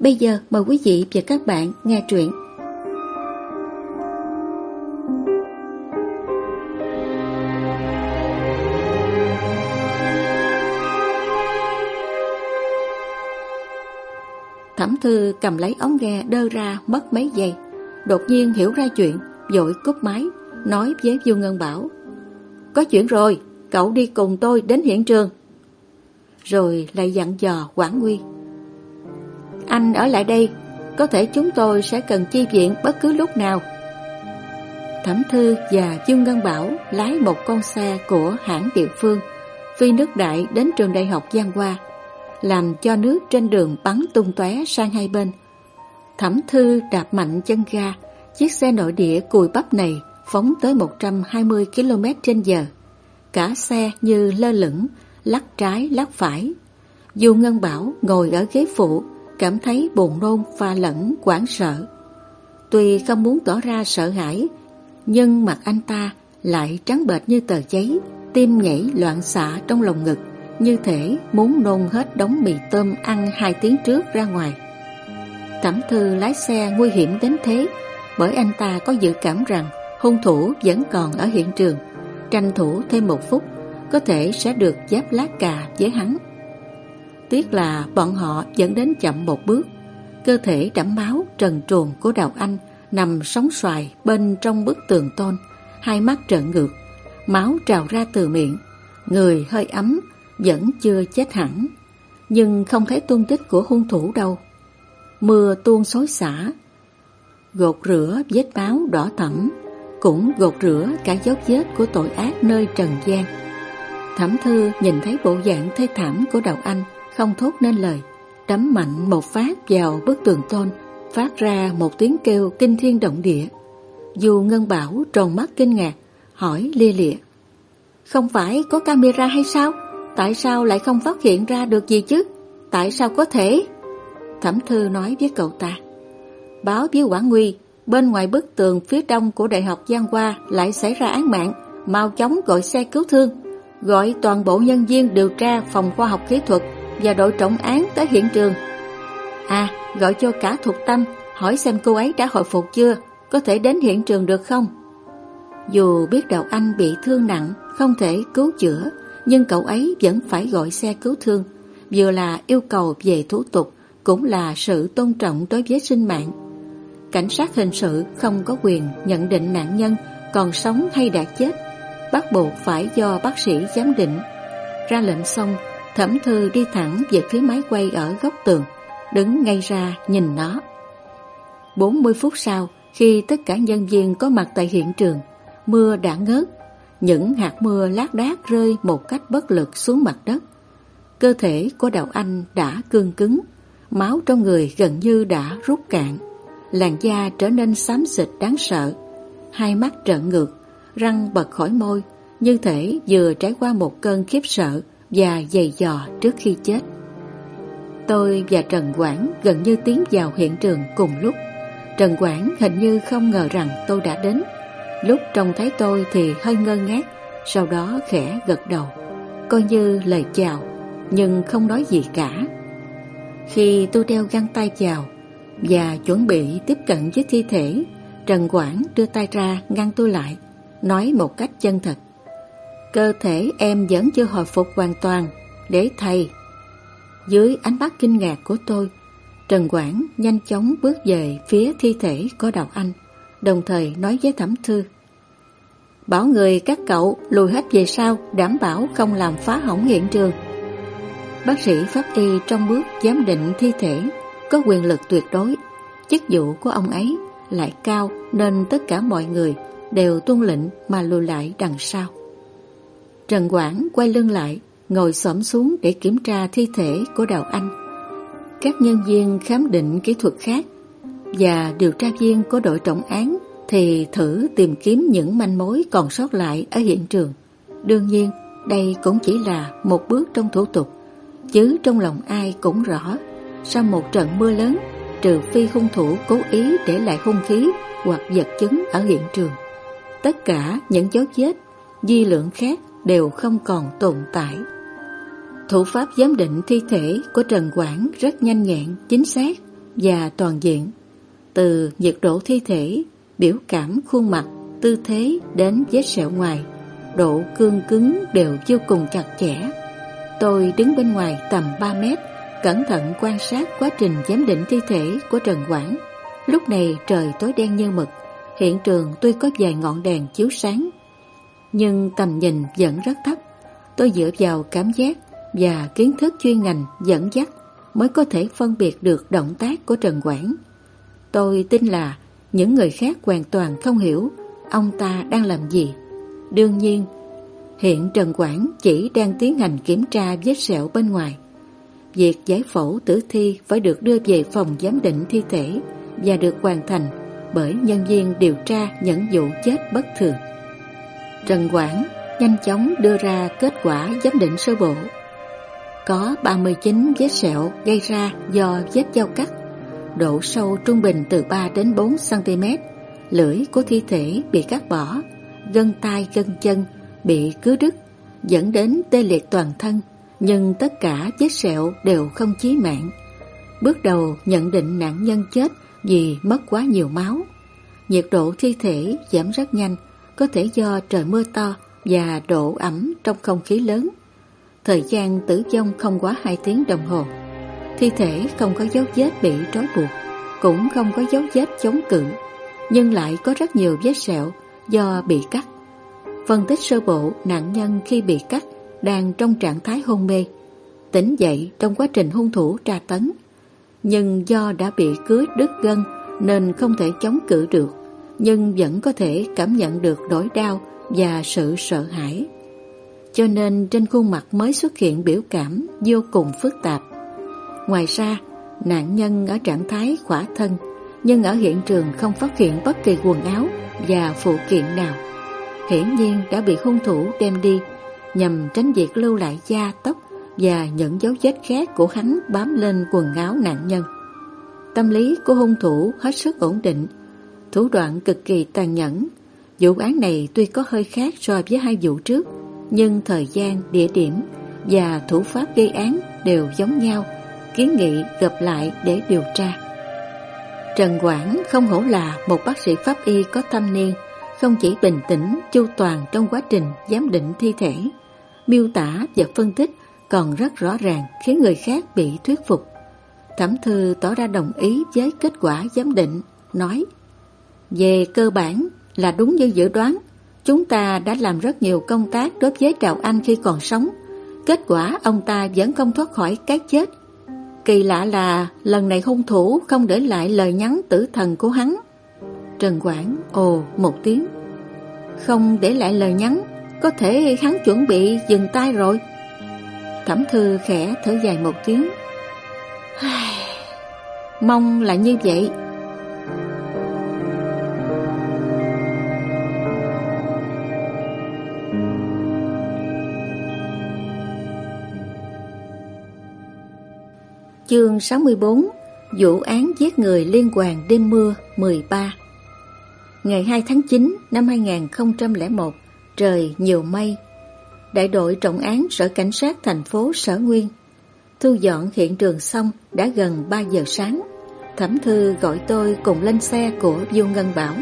Bây giờ mời quý vị và các bạn nghe truyện. Thẩm thư cầm lấy ống nghe đơ ra mất mấy giây. Đột nhiên hiểu ra chuyện, dội cúp máy, nói với Du Ngân Bảo. Có chuyện rồi, cậu đi cùng tôi đến hiện trường. Rồi lại dặn dò Quảng Nguy. Anh ở lại đây, có thể chúng tôi sẽ cần chi viện bất cứ lúc nào. Thẩm Thư và Dương Ngân Bảo lái một con xe của hãng địa phương, phi nước đại đến trường đại học Giang Hoa, làm cho nước trên đường bắn tung tóe sang hai bên. Thẩm Thư đạp mạnh chân ga, chiếc xe nội địa cùi bắp này phóng tới 120 km trên giờ. Cả xe như lơ lửng, lắc trái lắc phải. Dù Ngân Bảo ngồi ở ghế phụ, cảm thấy buồn nôn pha lẫn hoảng sợ. Tuy không muốn tỏ ra sợ hãi, nhưng mặt anh ta lại trắng bệch như tờ giấy, tim nhảy loạn xạ trong lồng ngực, như thể muốn nôn hết đống mì tôm ăn hai tiếng trước ra ngoài. Thẩm thư lái xe nguy hiểm đến thế, bởi anh ta có dự cảm rằng hung thủ vẫn còn ở hiện trường, tranh thủ thêm một phút, có thể sẽ được giáp lá cà với hắn. Tiếc là bọn họ dẫn đến chậm một bước. Cơ thể đẫm máu trần truồng của Đào Anh nằm sóng xoài bên trong bức tường tôn, hai mắt trợn ngược, máu trào ra từ miệng, người hơi ấm, vẫn chưa chết hẳn. Nhưng không thấy tung tích của hung thủ đâu. Mưa tuôn xối xả, gột rửa vết máu đỏ thẫm, cũng gột rửa cả dấu vết của tội ác nơi trần gian. Thẩm Thư nhìn thấy bộ dạng thê thảm của Đào Anh, không thốt nên lời, đấm mạnh một phát vào bức tường tôn, phát ra một tiếng kêu kinh thiên động địa. Dù Ngân Bảo tròn mắt kinh ngạc, hỏi lia lịa. Không phải có camera hay sao? Tại sao lại không phát hiện ra được gì chứ? Tại sao có thể? Thẩm Thư nói với cậu ta. Báo với Quảng Nguy, bên ngoài bức tường phía đông của Đại học Giang Hoa lại xảy ra án mạng, mau chóng gọi xe cứu thương, gọi toàn bộ nhân viên điều tra phòng khoa học kỹ thuật và đội trọng án tới hiện trường. À, gọi cho cả thuộc tâm, hỏi xem cô ấy đã hồi phục chưa, có thể đến hiện trường được không? Dù biết đầu Anh bị thương nặng, không thể cứu chữa, nhưng cậu ấy vẫn phải gọi xe cứu thương, vừa là yêu cầu về thủ tục, cũng là sự tôn trọng đối với sinh mạng. Cảnh sát hình sự không có quyền nhận định nạn nhân còn sống hay đã chết, bắt buộc phải do bác sĩ giám định. Ra lệnh xong, Thẩm Thư đi thẳng về phía máy quay ở góc tường, đứng ngay ra nhìn nó. 40 phút sau, khi tất cả nhân viên có mặt tại hiện trường, mưa đã ngớt, những hạt mưa lác đác rơi một cách bất lực xuống mặt đất. Cơ thể của đậu Anh đã cương cứng, máu trong người gần như đã rút cạn, làn da trở nên xám xịt đáng sợ, hai mắt trợn ngược, răng bật khỏi môi, như thể vừa trải qua một cơn khiếp sợ và dày dò trước khi chết. Tôi và Trần Quảng gần như tiến vào hiện trường cùng lúc. Trần Quảng hình như không ngờ rằng tôi đã đến. Lúc trông thấy tôi thì hơi ngơ ngác, sau đó khẽ gật đầu, coi như lời chào, nhưng không nói gì cả. Khi tôi đeo găng tay chào và chuẩn bị tiếp cận với thi thể, Trần Quảng đưa tay ra ngăn tôi lại, nói một cách chân thật. Cơ thể em vẫn chưa hồi phục hoàn toàn, Để thầy. Dưới ánh mắt kinh ngạc của tôi, Trần Quảng nhanh chóng bước về phía thi thể có đầu anh, Đồng thời nói với Thẩm Thư, Bảo người các cậu lùi hết về sau, Đảm bảo không làm phá hỏng hiện trường. Bác sĩ pháp y trong bước giám định thi thể Có quyền lực tuyệt đối, Chức vụ của ông ấy lại cao Nên tất cả mọi người đều tuân lệnh mà lùi lại đằng sau. Trần Quảng quay lưng lại, ngồi xổm xuống để kiểm tra thi thể của Đào Anh. Các nhân viên khám định kỹ thuật khác và điều tra viên của đội trọng án thì thử tìm kiếm những manh mối còn sót lại ở hiện trường. Đương nhiên, đây cũng chỉ là một bước trong thủ tục, chứ trong lòng ai cũng rõ, sau một trận mưa lớn, trừ phi hung thủ cố ý để lại hung khí hoặc vật chứng ở hiện trường. Tất cả những dấu vết, di lượng khác đều không còn tồn tại. Thủ pháp giám định thi thể của Trần Quảng rất nhanh nhẹn, chính xác và toàn diện. Từ nhiệt độ thi thể, biểu cảm khuôn mặt, tư thế đến vết sẹo ngoài, độ cương cứng đều vô cùng chặt chẽ. Tôi đứng bên ngoài tầm 3 mét, cẩn thận quan sát quá trình giám định thi thể của Trần Quảng. Lúc này trời tối đen như mực, hiện trường tuy có vài ngọn đèn chiếu sáng, nhưng tầm nhìn vẫn rất thấp. Tôi dựa vào cảm giác và kiến thức chuyên ngành dẫn dắt mới có thể phân biệt được động tác của Trần Quảng. Tôi tin là những người khác hoàn toàn không hiểu ông ta đang làm gì. Đương nhiên, hiện Trần Quảng chỉ đang tiến hành kiểm tra vết sẹo bên ngoài. Việc giải phẫu tử thi phải được đưa về phòng giám định thi thể và được hoàn thành bởi nhân viên điều tra những vụ chết bất thường. Trần Quảng nhanh chóng đưa ra kết quả giám định sơ bộ. Có 39 vết sẹo gây ra do vết dao cắt, độ sâu trung bình từ 3 đến 4 cm, lưỡi của thi thể bị cắt bỏ, gân tay gân chân bị cứ đứt, dẫn đến tê liệt toàn thân, nhưng tất cả vết sẹo đều không chí mạng. Bước đầu nhận định nạn nhân chết vì mất quá nhiều máu. Nhiệt độ thi thể giảm rất nhanh, có thể do trời mưa to và độ ẩm trong không khí lớn. Thời gian tử vong không quá 2 tiếng đồng hồ. Thi thể không có dấu vết bị trói buộc, cũng không có dấu vết chống cự, nhưng lại có rất nhiều vết sẹo do bị cắt. Phân tích sơ bộ nạn nhân khi bị cắt đang trong trạng thái hôn mê, tỉnh dậy trong quá trình hung thủ tra tấn. Nhưng do đã bị cứa đứt gân nên không thể chống cự được, nhưng vẫn có thể cảm nhận được nỗi đau và sự sợ hãi. Cho nên trên khuôn mặt mới xuất hiện biểu cảm vô cùng phức tạp. Ngoài ra, nạn nhân ở trạng thái khỏa thân, nhưng ở hiện trường không phát hiện bất kỳ quần áo và phụ kiện nào. Hiển nhiên đã bị hung thủ đem đi nhằm tránh việc lưu lại da, tóc và những dấu vết khác của hắn bám lên quần áo nạn nhân. Tâm lý của hung thủ hết sức ổn định, thủ đoạn cực kỳ tàn nhẫn. Vụ án này tuy có hơi khác so với hai vụ trước, nhưng thời gian, địa điểm và thủ pháp gây án đều giống nhau, kiến nghị gặp lại để điều tra. Trần Quảng không hổ là một bác sĩ pháp y có thâm niên, không chỉ bình tĩnh, chu toàn trong quá trình giám định thi thể, miêu tả và phân tích còn rất rõ ràng khiến người khác bị thuyết phục. Thẩm thư tỏ ra đồng ý với kết quả giám định, nói về cơ bản là đúng như dự đoán, chúng ta đã làm rất nhiều công tác đối với Trào Anh khi còn sống. Kết quả ông ta vẫn không thoát khỏi cái chết. Kỳ lạ là lần này hung thủ không để lại lời nhắn tử thần của hắn. Trần Quảng ồ một tiếng. Không để lại lời nhắn, có thể hắn chuẩn bị dừng tay rồi. Thẩm thư khẽ thở dài một tiếng. Mong là như vậy. Chương 64 Vụ án giết người liên quan đêm mưa 13 Ngày 2 tháng 9 năm 2001 Trời nhiều mây. Đại đội trọng án Sở Cảnh sát thành phố Sở Nguyên Thu dọn hiện trường xong đã gần 3 giờ sáng. Thẩm Thư gọi tôi cùng lên xe của Du Ngân Bảo.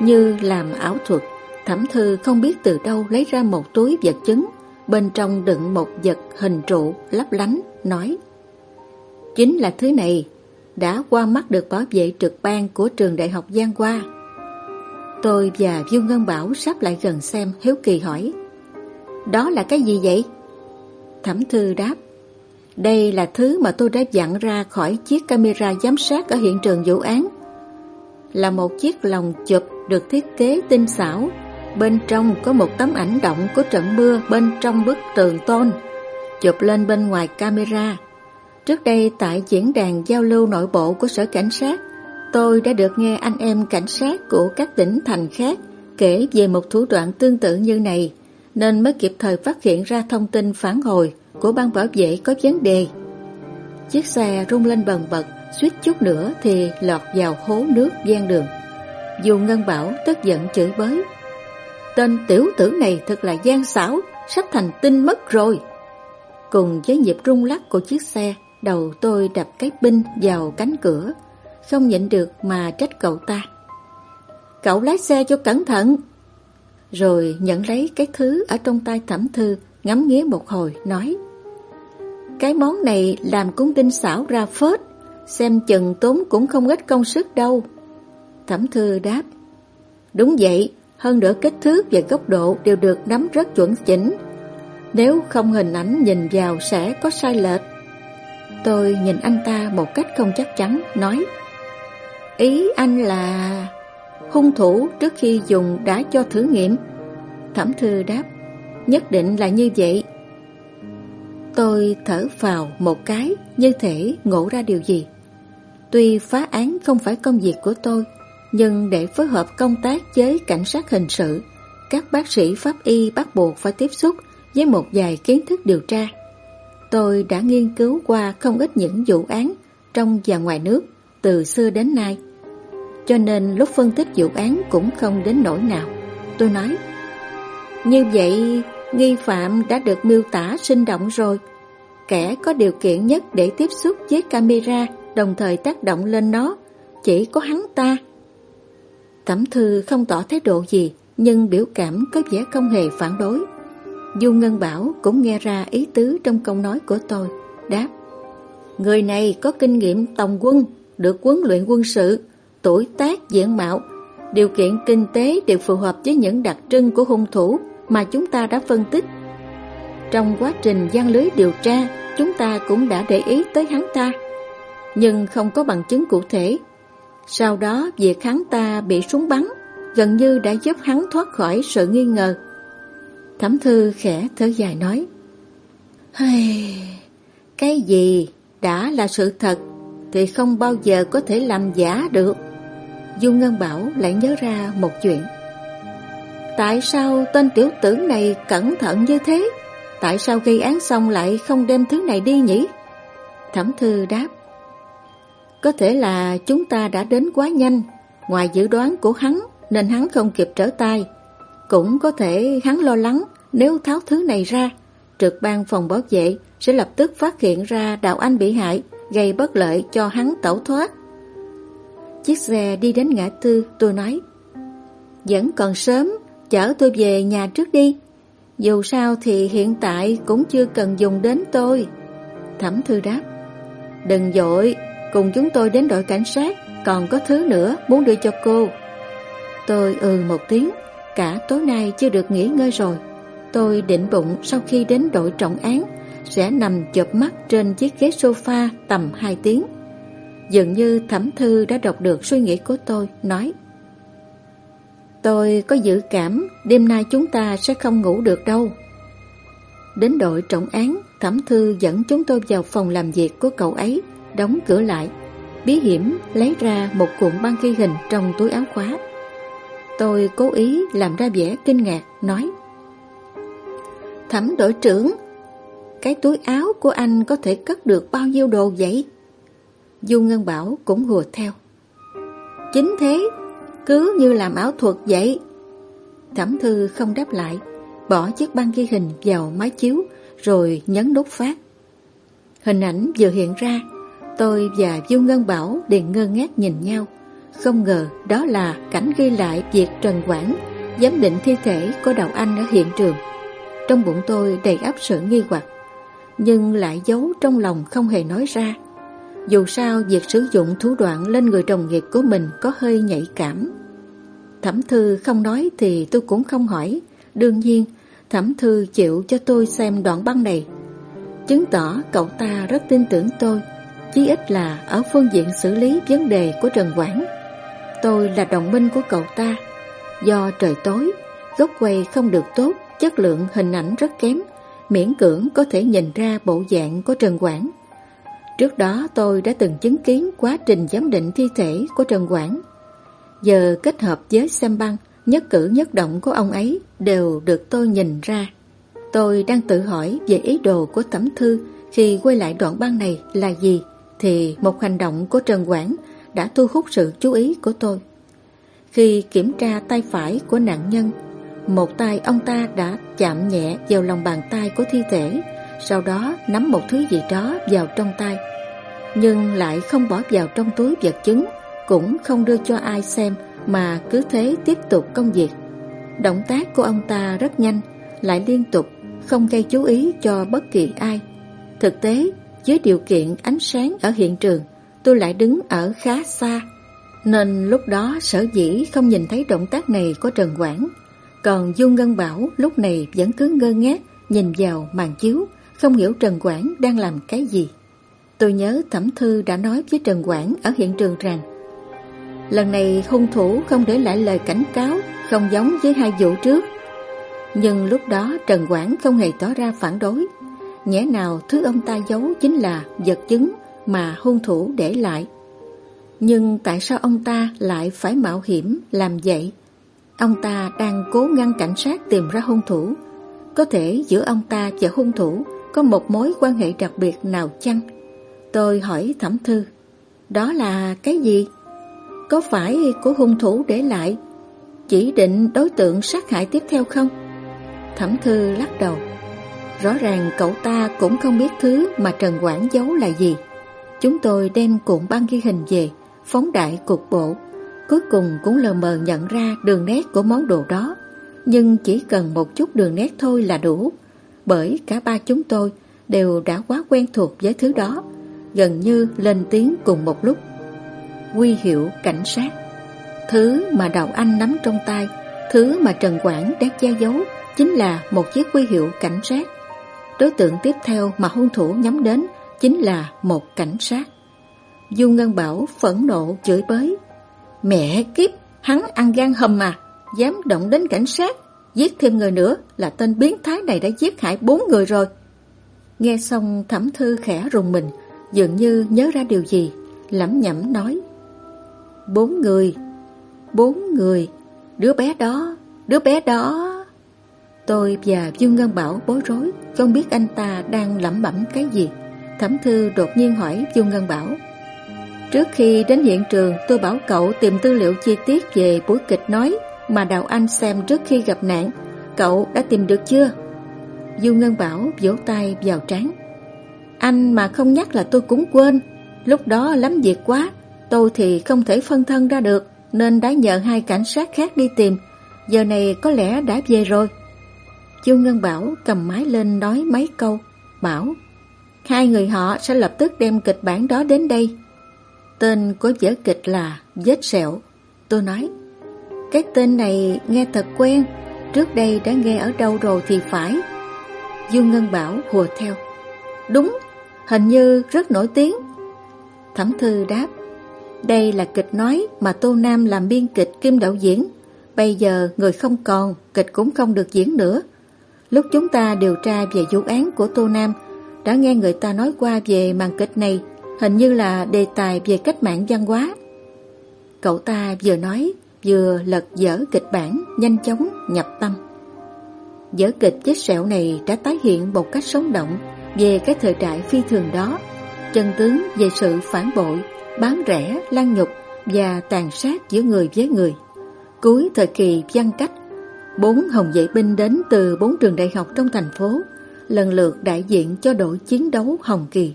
Như làm ảo thuật, Thẩm Thư không biết từ đâu lấy ra một túi vật chứng, Bên trong đựng một vật hình trụ lấp lánh, Nói Chính là thứ này Đã qua mắt được bảo vệ trực ban của trường đại học Giang Hoa. Tôi và dương Ngân Bảo sắp lại gần xem Hiếu Kỳ hỏi, Đó là cái gì vậy? Thẩm Thư đáp, Đây là thứ mà tôi đã dặn ra khỏi chiếc camera giám sát ở hiện trường vụ án. Là một chiếc lồng chụp được thiết kế tinh xảo, Bên trong có một tấm ảnh động của trận mưa bên trong bức tường tôn, Chụp lên bên ngoài camera. Trước đây tại diễn đàn giao lưu nội bộ của sở cảnh sát Tôi đã được nghe anh em cảnh sát của các tỉnh thành khác kể về một thủ đoạn tương tự như này, nên mới kịp thời phát hiện ra thông tin phản hồi của ban bảo vệ có vấn đề. Chiếc xe rung lên bần bật, suýt chút nữa thì lọt vào hố nước gian đường. Dù Ngân Bảo tức giận chửi bới. Tên tiểu tử này thật là gian xảo, sắp thành tinh mất rồi. Cùng với nhịp rung lắc của chiếc xe, đầu tôi đập cái binh vào cánh cửa, không nhịn được mà trách cậu ta. Cậu lái xe cho cẩn thận. Rồi nhận lấy cái thứ ở trong tay thẩm thư, ngắm nghía một hồi, nói Cái món này làm cuốn tinh xảo ra phết, xem chừng tốn cũng không ít công sức đâu. Thẩm thư đáp Đúng vậy, hơn nữa kích thước và góc độ đều được nắm rất chuẩn chỉnh. Nếu không hình ảnh nhìn vào sẽ có sai lệch. Tôi nhìn anh ta một cách không chắc chắn, nói Ý anh là hung thủ trước khi dùng đã cho thử nghiệm. Thẩm thư đáp Nhất định là như vậy. Tôi thở vào một cái như thể ngộ ra điều gì. Tuy phá án không phải công việc của tôi, nhưng để phối hợp công tác với cảnh sát hình sự, các bác sĩ pháp y bắt buộc phải tiếp xúc với một vài kiến thức điều tra. Tôi đã nghiên cứu qua không ít những vụ án trong và ngoài nước từ xưa đến nay. Cho nên lúc phân tích vụ án cũng không đến nỗi nào. Tôi nói, như vậy nghi phạm đã được miêu tả sinh động rồi. Kẻ có điều kiện nhất để tiếp xúc với camera đồng thời tác động lên nó chỉ có hắn ta. Thẩm thư không tỏ thái độ gì nhưng biểu cảm có vẻ không hề phản đối. Du Ngân Bảo cũng nghe ra ý tứ trong câu nói của tôi, đáp Người này có kinh nghiệm tòng quân, được huấn luyện quân sự, tuổi tác, diện mạo, điều kiện kinh tế đều phù hợp với những đặc trưng của hung thủ mà chúng ta đã phân tích. Trong quá trình gian lưới điều tra, chúng ta cũng đã để ý tới hắn ta, nhưng không có bằng chứng cụ thể. Sau đó, việc hắn ta bị súng bắn gần như đã giúp hắn thoát khỏi sự nghi ngờ. Thẩm thư khẽ thở dài nói hey Cái gì đã là sự thật thì không bao giờ có thể làm giả được. du Ngân Bảo lại nhớ ra một chuyện. Tại sao tên tiểu tử này cẩn thận như thế? Tại sao gây án xong lại không đem thứ này đi nhỉ? Thẩm thư đáp. Có thể là chúng ta đã đến quá nhanh, ngoài dự đoán của hắn nên hắn không kịp trở tay. Cũng có thể hắn lo lắng nếu tháo thứ này ra, trực ban phòng bảo vệ sẽ lập tức phát hiện ra Đào Anh bị hại, gây bất lợi cho hắn tẩu thoát. Chiếc xe đi đến ngã tư, tôi nói Vẫn còn sớm, chở tôi về nhà trước đi. Dù sao thì hiện tại cũng chưa cần dùng đến tôi. Thẩm thư đáp Đừng dội, cùng chúng tôi đến đội cảnh sát, còn có thứ nữa muốn đưa cho cô. Tôi ừ một tiếng, cả tối nay chưa được nghỉ ngơi rồi. Tôi định bụng sau khi đến đội trọng án sẽ nằm chợp mắt trên chiếc ghế sofa tầm 2 tiếng. Dường như thẩm thư đã đọc được suy nghĩ của tôi, nói Tôi có dự cảm đêm nay chúng ta sẽ không ngủ được đâu. Đến đội trọng án, thẩm thư dẫn chúng tôi vào phòng làm việc của cậu ấy, đóng cửa lại. Bí hiểm lấy ra một cuộn băng ghi hình trong túi áo khóa. Tôi cố ý làm ra vẻ kinh ngạc, nói Thẩm đội trưởng, cái túi áo của anh có thể cất được bao nhiêu đồ vậy? Du Ngân Bảo cũng hùa theo. Chính thế, cứ như làm áo thuật vậy. Thẩm thư không đáp lại, bỏ chiếc băng ghi hình vào máy chiếu rồi nhấn nút phát. Hình ảnh vừa hiện ra, tôi và Du Ngân Bảo liền ngơ ngác nhìn nhau. Không ngờ đó là cảnh ghi lại việc Trần Quảng giám định thi thể của đầu Anh ở hiện trường. Trong bụng tôi đầy áp sự nghi hoặc, nhưng lại giấu trong lòng không hề nói ra. Dù sao, việc sử dụng thủ đoạn lên người đồng nghiệp của mình có hơi nhạy cảm. Thẩm Thư không nói thì tôi cũng không hỏi. Đương nhiên, Thẩm Thư chịu cho tôi xem đoạn băng này. Chứng tỏ cậu ta rất tin tưởng tôi, chí ít là ở phương diện xử lý vấn đề của Trần Quảng. Tôi là đồng minh của cậu ta. Do trời tối, góc quay không được tốt, chất lượng hình ảnh rất kém, miễn cưỡng có thể nhìn ra bộ dạng của Trần Quảng. Trước đó tôi đã từng chứng kiến quá trình giám định thi thể của Trần Quảng. Giờ kết hợp với xem băng, nhất cử nhất động của ông ấy đều được tôi nhìn ra. Tôi đang tự hỏi về ý đồ của Tẩm Thư khi quay lại đoạn băng này là gì, thì một hành động của Trần Quảng đã thu hút sự chú ý của tôi. Khi kiểm tra tay phải của nạn nhân, một tay ông ta đã chạm nhẹ vào lòng bàn tay của thi thể, sau đó nắm một thứ gì đó vào trong tay, nhưng lại không bỏ vào trong túi vật chứng, cũng không đưa cho ai xem mà cứ thế tiếp tục công việc. Động tác của ông ta rất nhanh, lại liên tục, không gây chú ý cho bất kỳ ai. Thực tế, với điều kiện ánh sáng ở hiện trường, tôi lại đứng ở khá xa, nên lúc đó sở dĩ không nhìn thấy động tác này của Trần Quảng. Còn Dung Ngân Bảo lúc này vẫn cứ ngơ ngác nhìn vào màn chiếu, không hiểu Trần Quảng đang làm cái gì. Tôi nhớ Thẩm Thư đã nói với Trần Quảng ở hiện trường rằng Lần này hung thủ không để lại lời cảnh cáo, không giống với hai vụ trước. Nhưng lúc đó Trần Quảng không hề tỏ ra phản đối. Nhẽ nào thứ ông ta giấu chính là vật chứng mà hung thủ để lại. Nhưng tại sao ông ta lại phải mạo hiểm làm vậy? Ông ta đang cố ngăn cảnh sát tìm ra hung thủ. Có thể giữa ông ta và hung thủ có một mối quan hệ đặc biệt nào chăng? Tôi hỏi Thẩm Thư, đó là cái gì? Có phải của hung thủ để lại chỉ định đối tượng sát hại tiếp theo không? Thẩm Thư lắc đầu. Rõ ràng cậu ta cũng không biết thứ mà Trần Quảng giấu là gì. Chúng tôi đem cuộn băng ghi hình về, phóng đại cục bộ. Cuối cùng cũng lờ mờ nhận ra đường nét của món đồ đó. Nhưng chỉ cần một chút đường nét thôi là đủ. Bởi cả ba chúng tôi đều đã quá quen thuộc với thứ đó, gần như lên tiếng cùng một lúc. Quy hiệu cảnh sát Thứ mà Đào Anh nắm trong tay, thứ mà Trần Quảng đang che giấu chính là một chiếc quy hiệu cảnh sát. Đối tượng tiếp theo mà hung thủ nhắm đến chính là một cảnh sát. Du Ngân Bảo phẫn nộ chửi bới. Mẹ kiếp, hắn ăn gan hầm mà, dám động đến cảnh sát, giết thêm người nữa là tên biến thái này đã giết hại bốn người rồi. Nghe xong thẩm thư khẽ rùng mình, dường như nhớ ra điều gì, lẩm nhẩm nói. Bốn người, bốn người, đứa bé đó, đứa bé đó... Tôi và Dương Ngân Bảo bối rối, không biết anh ta đang lẩm bẩm cái gì. Thẩm Thư đột nhiên hỏi Dương Ngân Bảo. Trước khi đến hiện trường, tôi bảo cậu tìm tư liệu chi tiết về buổi kịch nói mà Đào Anh xem trước khi gặp nạn. Cậu đã tìm được chưa? Dương Ngân Bảo vỗ tay vào trán. Anh mà không nhắc là tôi cũng quên. Lúc đó lắm việc quá, tôi thì không thể phân thân ra được, nên đã nhờ hai cảnh sát khác đi tìm. Giờ này có lẽ đã về rồi. Du Ngân Bảo cầm máy lên nói mấy câu, bảo hai người họ sẽ lập tức đem kịch bản đó đến đây. Tên của vở kịch là Vết Sẹo. Tôi nói, cái tên này nghe thật quen, trước đây đã nghe ở đâu rồi thì phải. Dương Ngân Bảo hùa theo. Đúng, hình như rất nổi tiếng. Thẩm Thư đáp, đây là kịch nói mà Tô Nam làm biên kịch kim đạo diễn. Bây giờ người không còn, kịch cũng không được diễn nữa. Lúc chúng ta điều tra về vụ án của Tô Nam, đã nghe người ta nói qua về màn kịch này, hình như là đề tài về cách mạng văn hóa. Cậu ta vừa nói, vừa lật dở kịch bản, nhanh chóng nhập tâm. Dở kịch chết sẹo này đã tái hiện một cách sống động về cái thời đại phi thường đó, chân tướng về sự phản bội, bán rẻ, lăng nhục và tàn sát giữa người với người. Cuối thời kỳ văn cách, Bốn hồng vệ binh đến từ bốn trường đại học trong thành phố, lần lượt đại diện cho đội chiến đấu Hồng Kỳ,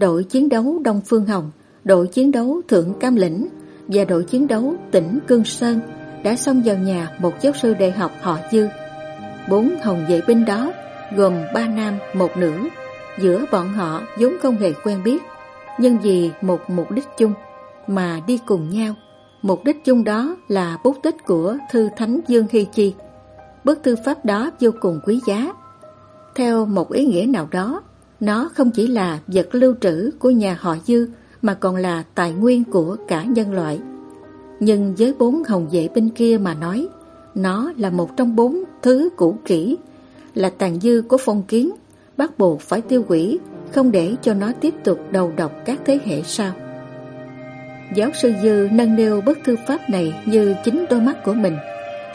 đội chiến đấu Đông Phương Hồng, đội chiến đấu Thượng Cam Lĩnh và đội chiến đấu tỉnh Cương Sơn đã xông vào nhà một giáo sư đại học họ Dư. Bốn hồng vệ binh đó gồm ba nam, một nữ, giữa bọn họ vốn không hề quen biết, nhưng vì một mục đích chung mà đi cùng nhau Mục đích chung đó là bút tích của Thư Thánh Dương Hy Chi. Bức thư pháp đó vô cùng quý giá. Theo một ý nghĩa nào đó, nó không chỉ là vật lưu trữ của nhà họ Dư mà còn là tài nguyên của cả nhân loại. Nhưng với bốn hồng vệ bên kia mà nói, nó là một trong bốn thứ cũ kỹ, là tàn dư của phong kiến, bắt buộc phải tiêu hủy không để cho nó tiếp tục đầu độc các thế hệ sau. Giáo sư Dư nâng nêu bức thư pháp này như chính đôi mắt của mình,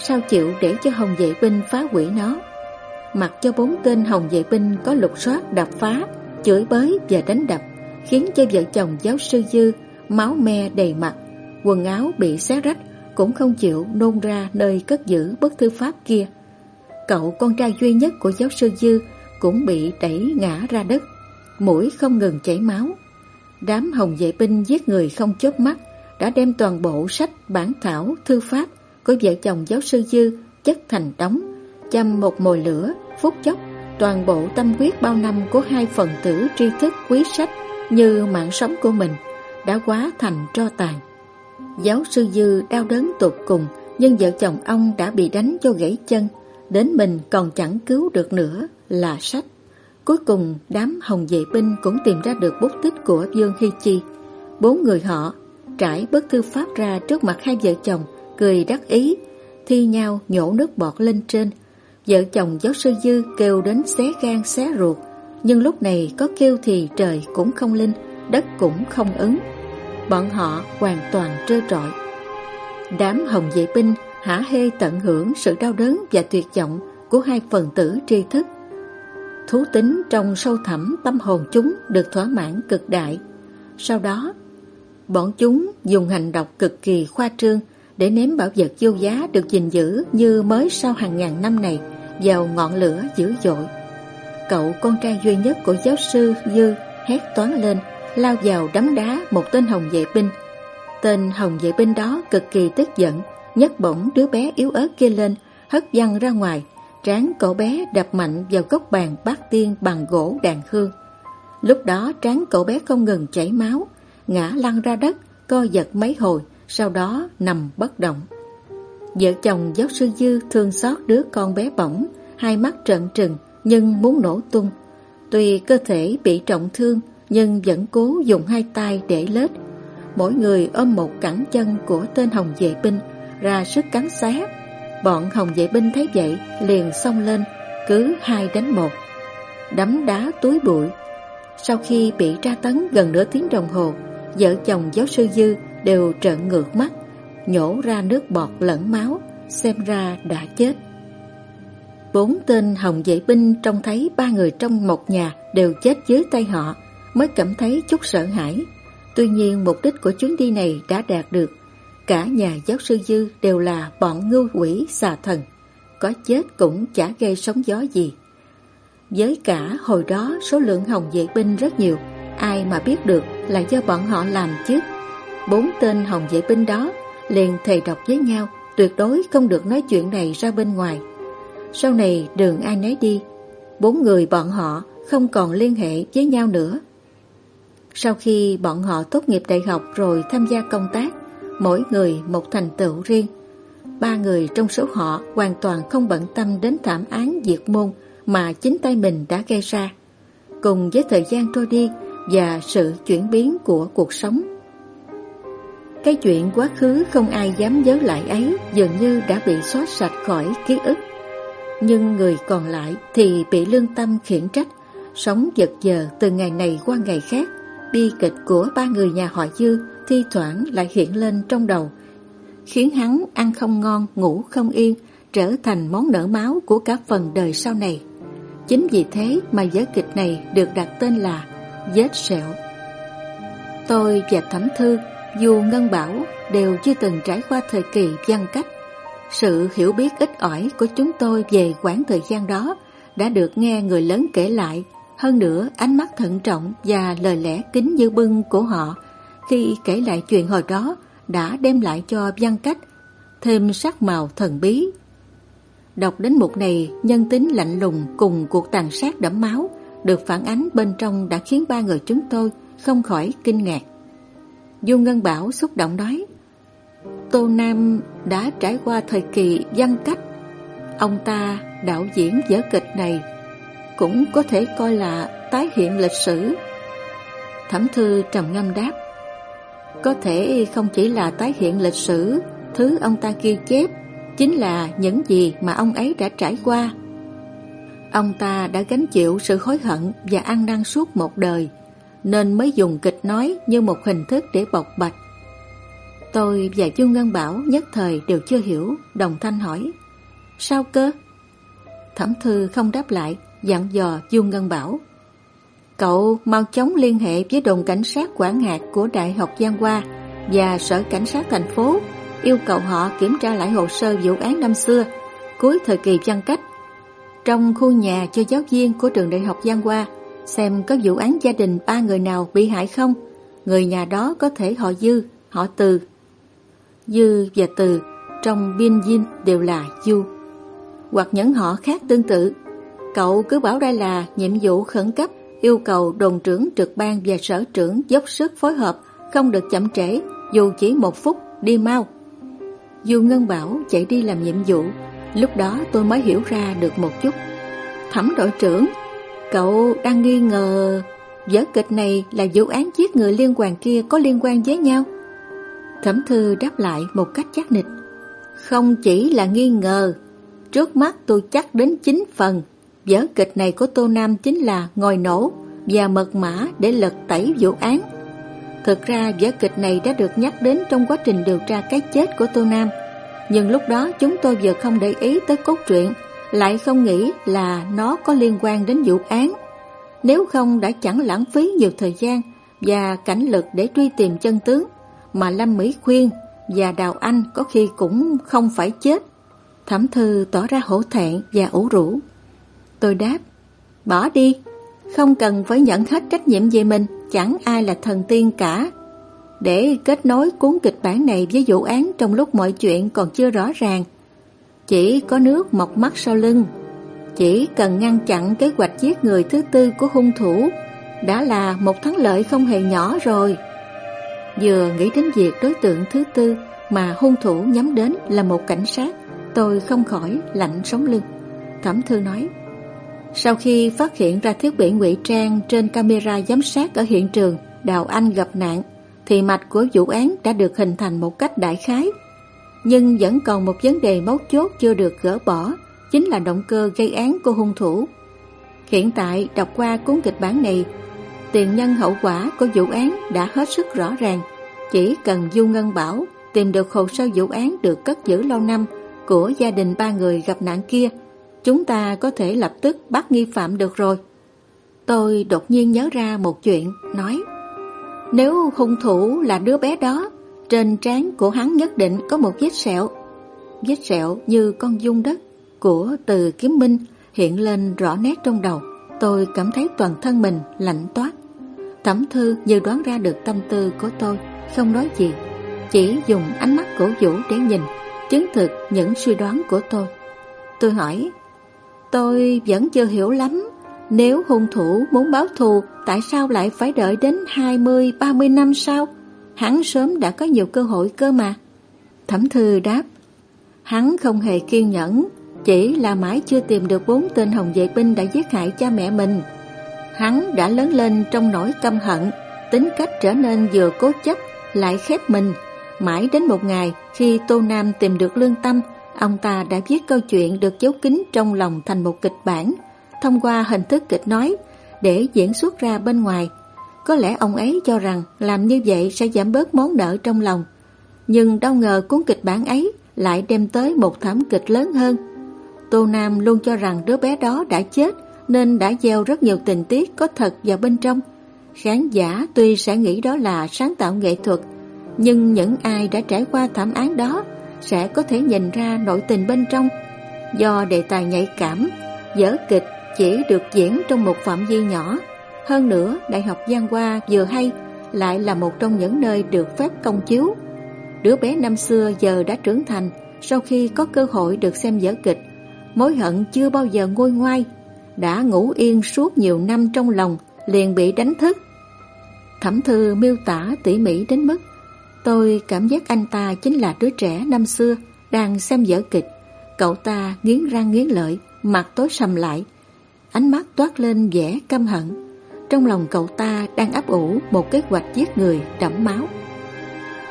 sao chịu để cho Hồng Vệ Binh phá hủy nó. Mặc cho bốn tên Hồng Vệ Binh có lục soát đập phá, chửi bới và đánh đập, khiến cho vợ chồng giáo sư Dư máu me đầy mặt, quần áo bị xé rách, cũng không chịu nôn ra nơi cất giữ bức thư pháp kia. Cậu con trai duy nhất của giáo sư Dư cũng bị đẩy ngã ra đất, mũi không ngừng chảy máu. Đám hồng vệ binh giết người không chớp mắt đã đem toàn bộ sách bản thảo thư pháp của vợ chồng giáo sư Dư chất thành đống, chăm một mồi lửa, phút chốc toàn bộ tâm huyết bao năm của hai phần tử tri thức quý sách như mạng sống của mình đã quá thành tro tàn. Giáo sư Dư đau đớn tột cùng nhưng vợ chồng ông đã bị đánh cho gãy chân đến mình còn chẳng cứu được nữa là sách. Cuối cùng đám hồng vệ binh cũng tìm ra được bút tích của Dương Hy Chi. Bốn người họ trải bức thư pháp ra trước mặt hai vợ chồng, cười đắc ý, thi nhau nhổ nước bọt lên trên. Vợ chồng giáo sư Dư kêu đến xé gan xé ruột, nhưng lúc này có kêu thì trời cũng không linh, đất cũng không ứng. Bọn họ hoàn toàn trơ trọi. Đám hồng vệ binh hả hê tận hưởng sự đau đớn và tuyệt vọng của hai phần tử tri thức. Thú tính trong sâu thẳm tâm hồn chúng được thỏa mãn cực đại. Sau đó, bọn chúng dùng hành động cực kỳ khoa trương để ném bảo vật vô giá được gìn giữ như mới sau hàng ngàn năm này vào ngọn lửa dữ dội. Cậu con trai duy nhất của giáo sư Dư hét toán lên, lao vào đấm đá một tên hồng vệ binh. Tên hồng vệ binh đó cực kỳ tức giận, nhấc bổng đứa bé yếu ớt kia lên, hất văng ra ngoài, trán cậu bé đập mạnh vào góc bàn bát tiên bằng gỗ đàn hương. Lúc đó trán cậu bé không ngừng chảy máu, ngã lăn ra đất, co giật mấy hồi, sau đó nằm bất động. Vợ chồng giáo sư Dư thương xót đứa con bé bỏng, hai mắt trợn trừng nhưng muốn nổ tung. Tuy cơ thể bị trọng thương nhưng vẫn cố dùng hai tay để lết. Mỗi người ôm một cẳng chân của tên hồng vệ binh, ra sức cắn xé. Bọn hồng vệ binh thấy vậy liền xông lên, cứ hai đánh một. Đấm đá túi bụi. Sau khi bị tra tấn gần nửa tiếng đồng hồ, vợ chồng giáo sư Dư đều trợn ngược mắt, nhổ ra nước bọt lẫn máu, xem ra đã chết. Bốn tên hồng vệ binh trông thấy ba người trong một nhà đều chết dưới tay họ, mới cảm thấy chút sợ hãi. Tuy nhiên mục đích của chuyến đi này đã đạt được, Cả nhà giáo sư Dư đều là bọn ngưu quỷ xà thần, có chết cũng chả gây sóng gió gì. Với cả hồi đó số lượng hồng vệ binh rất nhiều, ai mà biết được là do bọn họ làm chứ. Bốn tên hồng vệ binh đó liền thề độc với nhau, tuyệt đối không được nói chuyện này ra bên ngoài. Sau này đường ai nấy đi, bốn người bọn họ không còn liên hệ với nhau nữa. Sau khi bọn họ tốt nghiệp đại học rồi tham gia công tác, mỗi người một thành tựu riêng. Ba người trong số họ hoàn toàn không bận tâm đến thảm án diệt môn mà chính tay mình đã gây ra. Cùng với thời gian trôi đi và sự chuyển biến của cuộc sống. Cái chuyện quá khứ không ai dám nhớ lại ấy dường như đã bị xóa sạch khỏi ký ức. Nhưng người còn lại thì bị lương tâm khiển trách, sống giật giờ từ ngày này qua ngày khác. Bi kịch của ba người nhà họ Dư thi thoảng lại hiện lên trong đầu, khiến hắn ăn không ngon, ngủ không yên, trở thành món nở máu của các phần đời sau này. Chính vì thế mà giới kịch này được đặt tên là Vết Sẹo. Tôi và Thẩm Thư, dù Ngân Bảo đều chưa từng trải qua thời kỳ văn cách. Sự hiểu biết ít ỏi của chúng tôi về quãng thời gian đó đã được nghe người lớn kể lại. Hơn nữa, ánh mắt thận trọng và lời lẽ kính như bưng của họ khi kể lại chuyện hồi đó đã đem lại cho văn cách thêm sắc màu thần bí. Đọc đến mục này, nhân tính lạnh lùng cùng cuộc tàn sát đẫm máu được phản ánh bên trong đã khiến ba người chúng tôi không khỏi kinh ngạc. Du Ngân Bảo xúc động nói Tô Nam đã trải qua thời kỳ văn cách Ông ta đạo diễn vở kịch này cũng có thể coi là tái hiện lịch sử. Thẩm Thư trầm ngâm đáp có thể không chỉ là tái hiện lịch sử, thứ ông ta ghi chép chính là những gì mà ông ấy đã trải qua. Ông ta đã gánh chịu sự hối hận và ăn năn suốt một đời, nên mới dùng kịch nói như một hình thức để bộc bạch. Tôi và chu Ngân Bảo nhất thời đều chưa hiểu, đồng thanh hỏi. Sao cơ? Thẩm thư không đáp lại, dặn dò Du Ngân Bảo. Cậu mau chóng liên hệ với đồn cảnh sát quản hạt của Đại học Giang Hoa và sở cảnh sát thành phố, yêu cầu họ kiểm tra lại hồ sơ vụ án năm xưa, cuối thời kỳ văn cách. Trong khu nhà cho giáo viên của trường Đại học Giang Hoa, xem có vụ án gia đình ba người nào bị hại không. Người nhà đó có thể họ Dư, họ Từ. Dư và Từ trong biên dinh đều là Du. Hoặc những họ khác tương tự. Cậu cứ bảo đây là nhiệm vụ khẩn cấp yêu cầu đồn trưởng trực ban và sở trưởng dốc sức phối hợp, không được chậm trễ, dù chỉ một phút, đi mau. Dù Ngân Bảo chạy đi làm nhiệm vụ, lúc đó tôi mới hiểu ra được một chút. Thẩm đội trưởng, cậu đang nghi ngờ vở kịch này là vụ án giết người liên quan kia có liên quan với nhau. Thẩm thư đáp lại một cách chắc nịch. Không chỉ là nghi ngờ, trước mắt tôi chắc đến 9 phần Vở kịch này của Tô Nam chính là ngòi nổ và mật mã để lật tẩy vụ án. Thực ra vở kịch này đã được nhắc đến trong quá trình điều tra cái chết của Tô Nam. Nhưng lúc đó chúng tôi vừa không để ý tới cốt truyện, lại không nghĩ là nó có liên quan đến vụ án. Nếu không đã chẳng lãng phí nhiều thời gian và cảnh lực để truy tìm chân tướng, mà Lâm Mỹ Khuyên và Đào Anh có khi cũng không phải chết. Thẩm thư tỏ ra hổ thẹn và ủ rũ. Tôi đáp, bỏ đi, không cần phải nhận hết trách nhiệm về mình, chẳng ai là thần tiên cả. Để kết nối cuốn kịch bản này với vụ án trong lúc mọi chuyện còn chưa rõ ràng, chỉ có nước mọc mắt sau lưng. Chỉ cần ngăn chặn kế hoạch giết người thứ tư của hung thủ đã là một thắng lợi không hề nhỏ rồi. Vừa nghĩ đến việc đối tượng thứ tư mà hung thủ nhắm đến là một cảnh sát, tôi không khỏi lạnh sống lưng. Thẩm thư nói, sau khi phát hiện ra thiết bị ngụy trang trên camera giám sát ở hiện trường Đào Anh gặp nạn, thì mạch của vụ án đã được hình thành một cách đại khái. Nhưng vẫn còn một vấn đề mấu chốt chưa được gỡ bỏ, chính là động cơ gây án của hung thủ. Hiện tại đọc qua cuốn kịch bản này, tiền nhân hậu quả của vụ án đã hết sức rõ ràng. Chỉ cần Du Ngân Bảo tìm được hồ sơ vụ án được cất giữ lâu năm của gia đình ba người gặp nạn kia Chúng ta có thể lập tức bắt nghi phạm được rồi. Tôi đột nhiên nhớ ra một chuyện, nói Nếu hung thủ là đứa bé đó, trên trán của hắn nhất định có một vết sẹo. Vết sẹo như con dung đất của từ kiếm minh hiện lên rõ nét trong đầu. Tôi cảm thấy toàn thân mình lạnh toát. Thẩm thư như đoán ra được tâm tư của tôi, không nói gì. Chỉ dùng ánh mắt cổ vũ để nhìn, chứng thực những suy đoán của tôi. Tôi hỏi Tôi vẫn chưa hiểu lắm, nếu hung thủ muốn báo thù, tại sao lại phải đợi đến 20-30 năm sau? Hắn sớm đã có nhiều cơ hội cơ mà. Thẩm thư đáp, hắn không hề kiên nhẫn, chỉ là mãi chưa tìm được bốn tên hồng vệ binh đã giết hại cha mẹ mình. Hắn đã lớn lên trong nỗi căm hận, tính cách trở nên vừa cố chấp, lại khép mình. Mãi đến một ngày, khi Tô Nam tìm được lương tâm, Ông ta đã viết câu chuyện được giấu kín trong lòng thành một kịch bản, thông qua hình thức kịch nói, để diễn xuất ra bên ngoài. Có lẽ ông ấy cho rằng làm như vậy sẽ giảm bớt món nợ trong lòng. Nhưng đâu ngờ cuốn kịch bản ấy lại đem tới một thảm kịch lớn hơn. Tô Nam luôn cho rằng đứa bé đó đã chết nên đã gieo rất nhiều tình tiết có thật vào bên trong. Khán giả tuy sẽ nghĩ đó là sáng tạo nghệ thuật, nhưng những ai đã trải qua thảm án đó sẽ có thể nhìn ra nội tình bên trong. Do đề tài nhạy cảm, dở kịch chỉ được diễn trong một phạm vi nhỏ. Hơn nữa, Đại học Giang Hoa vừa hay lại là một trong những nơi được phép công chiếu. Đứa bé năm xưa giờ đã trưởng thành, sau khi có cơ hội được xem dở kịch, mối hận chưa bao giờ ngôi ngoai, đã ngủ yên suốt nhiều năm trong lòng, liền bị đánh thức. Thẩm thư miêu tả tỉ mỉ đến mức Tôi cảm giác anh ta chính là đứa trẻ năm xưa đang xem vở kịch. Cậu ta nghiến răng nghiến lợi, mặt tối sầm lại. Ánh mắt toát lên vẻ căm hận. Trong lòng cậu ta đang ấp ủ một kế hoạch giết người đẫm máu.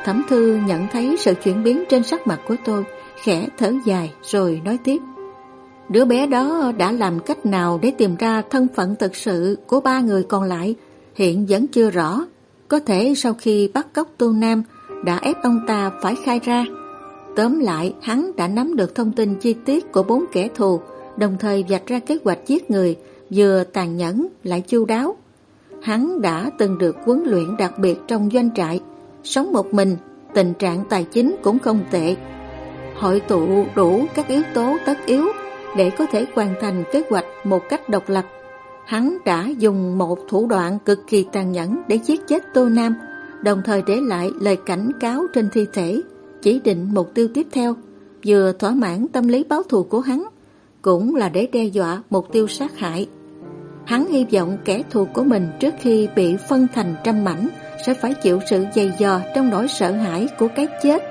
Thẩm thư nhận thấy sự chuyển biến trên sắc mặt của tôi, khẽ thở dài rồi nói tiếp. Đứa bé đó đã làm cách nào để tìm ra thân phận thực sự của ba người còn lại hiện vẫn chưa rõ. Có thể sau khi bắt cóc Tô Nam đã ép ông ta phải khai ra. Tóm lại, hắn đã nắm được thông tin chi tiết của bốn kẻ thù, đồng thời vạch ra kế hoạch giết người, vừa tàn nhẫn lại chu đáo. Hắn đã từng được huấn luyện đặc biệt trong doanh trại, sống một mình, tình trạng tài chính cũng không tệ. Hội tụ đủ các yếu tố tất yếu để có thể hoàn thành kế hoạch một cách độc lập. Hắn đã dùng một thủ đoạn cực kỳ tàn nhẫn để giết chết Tô Nam, đồng thời để lại lời cảnh cáo trên thi thể, chỉ định mục tiêu tiếp theo, vừa thỏa mãn tâm lý báo thù của hắn, cũng là để đe dọa mục tiêu sát hại. Hắn hy vọng kẻ thù của mình trước khi bị phân thành trăm mảnh sẽ phải chịu sự dày dò trong nỗi sợ hãi của cái chết.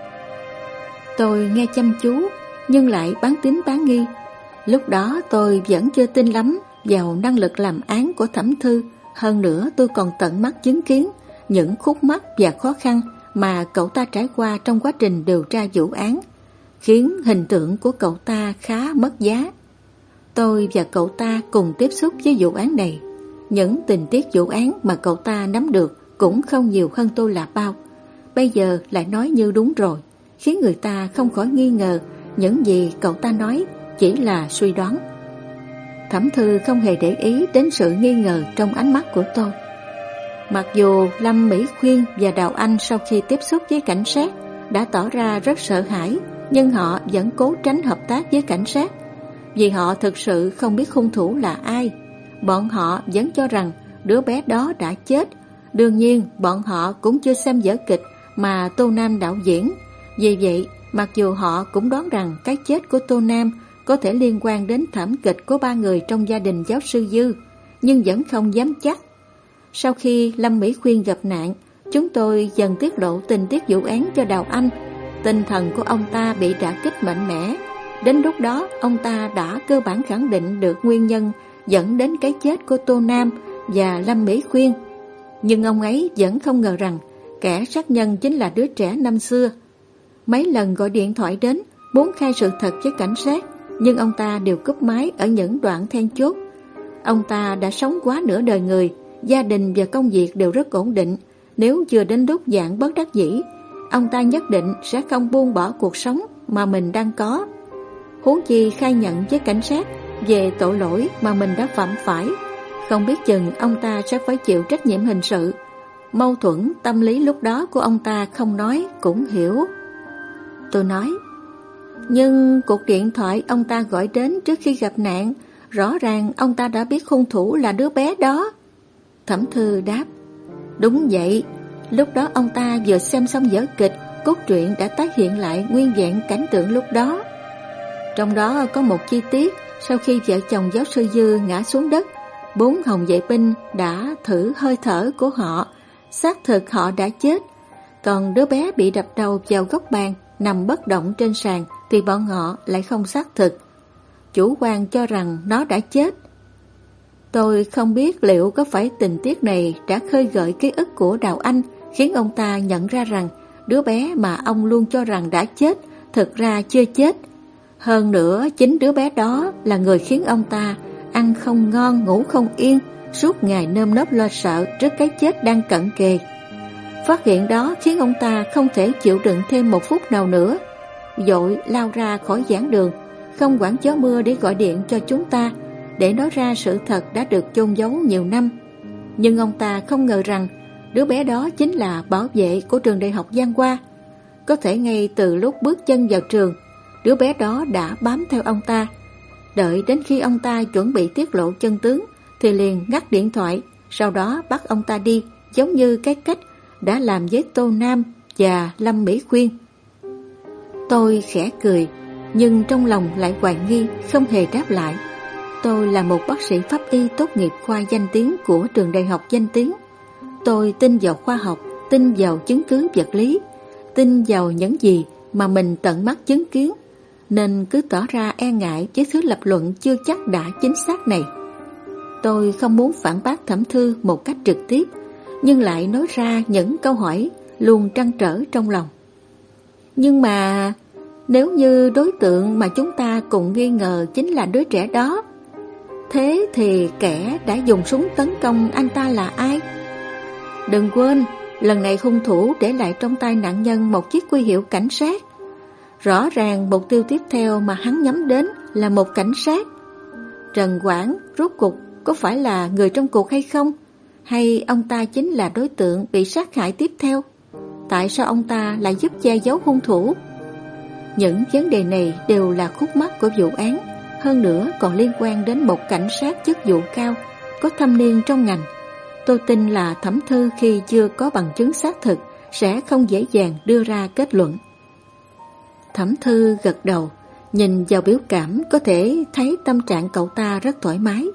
Tôi nghe chăm chú, nhưng lại bán tín bán nghi. Lúc đó tôi vẫn chưa tin lắm vào năng lực làm án của thẩm thư. Hơn nữa tôi còn tận mắt chứng kiến những khúc mắc và khó khăn mà cậu ta trải qua trong quá trình điều tra vụ án, khiến hình tượng của cậu ta khá mất giá. Tôi và cậu ta cùng tiếp xúc với vụ án này. Những tình tiết vụ án mà cậu ta nắm được cũng không nhiều hơn tôi là bao. Bây giờ lại nói như đúng rồi, khiến người ta không khỏi nghi ngờ những gì cậu ta nói chỉ là suy đoán. Thẩm thư không hề để ý đến sự nghi ngờ trong ánh mắt của tôi. Mặc dù Lâm Mỹ Khuyên và Đào Anh sau khi tiếp xúc với cảnh sát đã tỏ ra rất sợ hãi, nhưng họ vẫn cố tránh hợp tác với cảnh sát vì họ thực sự không biết hung thủ là ai. Bọn họ vẫn cho rằng đứa bé đó đã chết. Đương nhiên, bọn họ cũng chưa xem vở kịch mà Tô Nam đạo diễn. Vì vậy, mặc dù họ cũng đoán rằng cái chết của Tô Nam có thể liên quan đến thảm kịch của ba người trong gia đình giáo sư Dư, nhưng vẫn không dám chắc. Sau khi Lâm Mỹ Khuyên gặp nạn, chúng tôi dần tiết lộ tình tiết vụ án cho Đào Anh. Tinh thần của ông ta bị đả kích mạnh mẽ, Đến lúc đó, ông ta đã cơ bản khẳng định được nguyên nhân dẫn đến cái chết của Tô Nam và Lâm Mỹ Khuyên. Nhưng ông ấy vẫn không ngờ rằng kẻ sát nhân chính là đứa trẻ năm xưa. Mấy lần gọi điện thoại đến, muốn khai sự thật với cảnh sát, nhưng ông ta đều cúp máy ở những đoạn then chốt. Ông ta đã sống quá nửa đời người, gia đình và công việc đều rất ổn định. Nếu chưa đến lúc dạng bất đắc dĩ, ông ta nhất định sẽ không buông bỏ cuộc sống mà mình đang có huống chi khai nhận với cảnh sát về tội lỗi mà mình đã phạm phải. Không biết chừng ông ta sẽ phải chịu trách nhiệm hình sự. Mâu thuẫn tâm lý lúc đó của ông ta không nói cũng hiểu. Tôi nói, nhưng cuộc điện thoại ông ta gọi đến trước khi gặp nạn, rõ ràng ông ta đã biết hung thủ là đứa bé đó. Thẩm thư đáp, đúng vậy, lúc đó ông ta vừa xem xong vở kịch, cốt truyện đã tái hiện lại nguyên vẹn cảnh tượng lúc đó. Trong đó có một chi tiết sau khi vợ chồng giáo sư Dư ngã xuống đất, bốn hồng vệ binh đã thử hơi thở của họ, xác thực họ đã chết. Còn đứa bé bị đập đầu vào góc bàn, nằm bất động trên sàn thì bọn họ lại không xác thực. Chủ quan cho rằng nó đã chết. Tôi không biết liệu có phải tình tiết này đã khơi gợi ký ức của Đào Anh khiến ông ta nhận ra rằng đứa bé mà ông luôn cho rằng đã chết thực ra chưa chết. Hơn nữa, chính đứa bé đó là người khiến ông ta ăn không ngon, ngủ không yên, suốt ngày nơm nớp lo sợ trước cái chết đang cận kề. Phát hiện đó khiến ông ta không thể chịu đựng thêm một phút nào nữa. Dội lao ra khỏi giảng đường, không quản gió mưa để gọi điện cho chúng ta, để nói ra sự thật đã được chôn giấu nhiều năm. Nhưng ông ta không ngờ rằng đứa bé đó chính là bảo vệ của trường đại học Giang Hoa. Có thể ngay từ lúc bước chân vào trường, đứa bé đó đã bám theo ông ta. Đợi đến khi ông ta chuẩn bị tiết lộ chân tướng, thì liền ngắt điện thoại, sau đó bắt ông ta đi, giống như cái cách đã làm với Tô Nam và Lâm Mỹ Khuyên. Tôi khẽ cười, nhưng trong lòng lại hoài nghi, không hề đáp lại. Tôi là một bác sĩ pháp y tốt nghiệp khoa danh tiếng của trường đại học danh tiếng. Tôi tin vào khoa học, tin vào chứng cứ vật lý, tin vào những gì mà mình tận mắt chứng kiến nên cứ tỏ ra e ngại với thứ lập luận chưa chắc đã chính xác này. Tôi không muốn phản bác thẩm thư một cách trực tiếp, nhưng lại nói ra những câu hỏi luôn trăn trở trong lòng. Nhưng mà Nếu như đối tượng mà chúng ta cùng nghi ngờ chính là đứa trẻ đó, thế thì kẻ đã dùng súng tấn công anh ta là ai? Đừng quên, lần này hung thủ để lại trong tay nạn nhân một chiếc quy hiệu cảnh sát. Rõ ràng mục tiêu tiếp theo mà hắn nhắm đến là một cảnh sát. Trần Quảng rốt cục có phải là người trong cuộc hay không? Hay ông ta chính là đối tượng bị sát hại tiếp theo? Tại sao ông ta lại giúp che giấu hung thủ? Những vấn đề này đều là khúc mắc của vụ án, hơn nữa còn liên quan đến một cảnh sát chức vụ cao, có thâm niên trong ngành. Tôi tin là thẩm thư khi chưa có bằng chứng xác thực sẽ không dễ dàng đưa ra kết luận. Thẩm thư gật đầu, nhìn vào biểu cảm có thể thấy tâm trạng cậu ta rất thoải mái.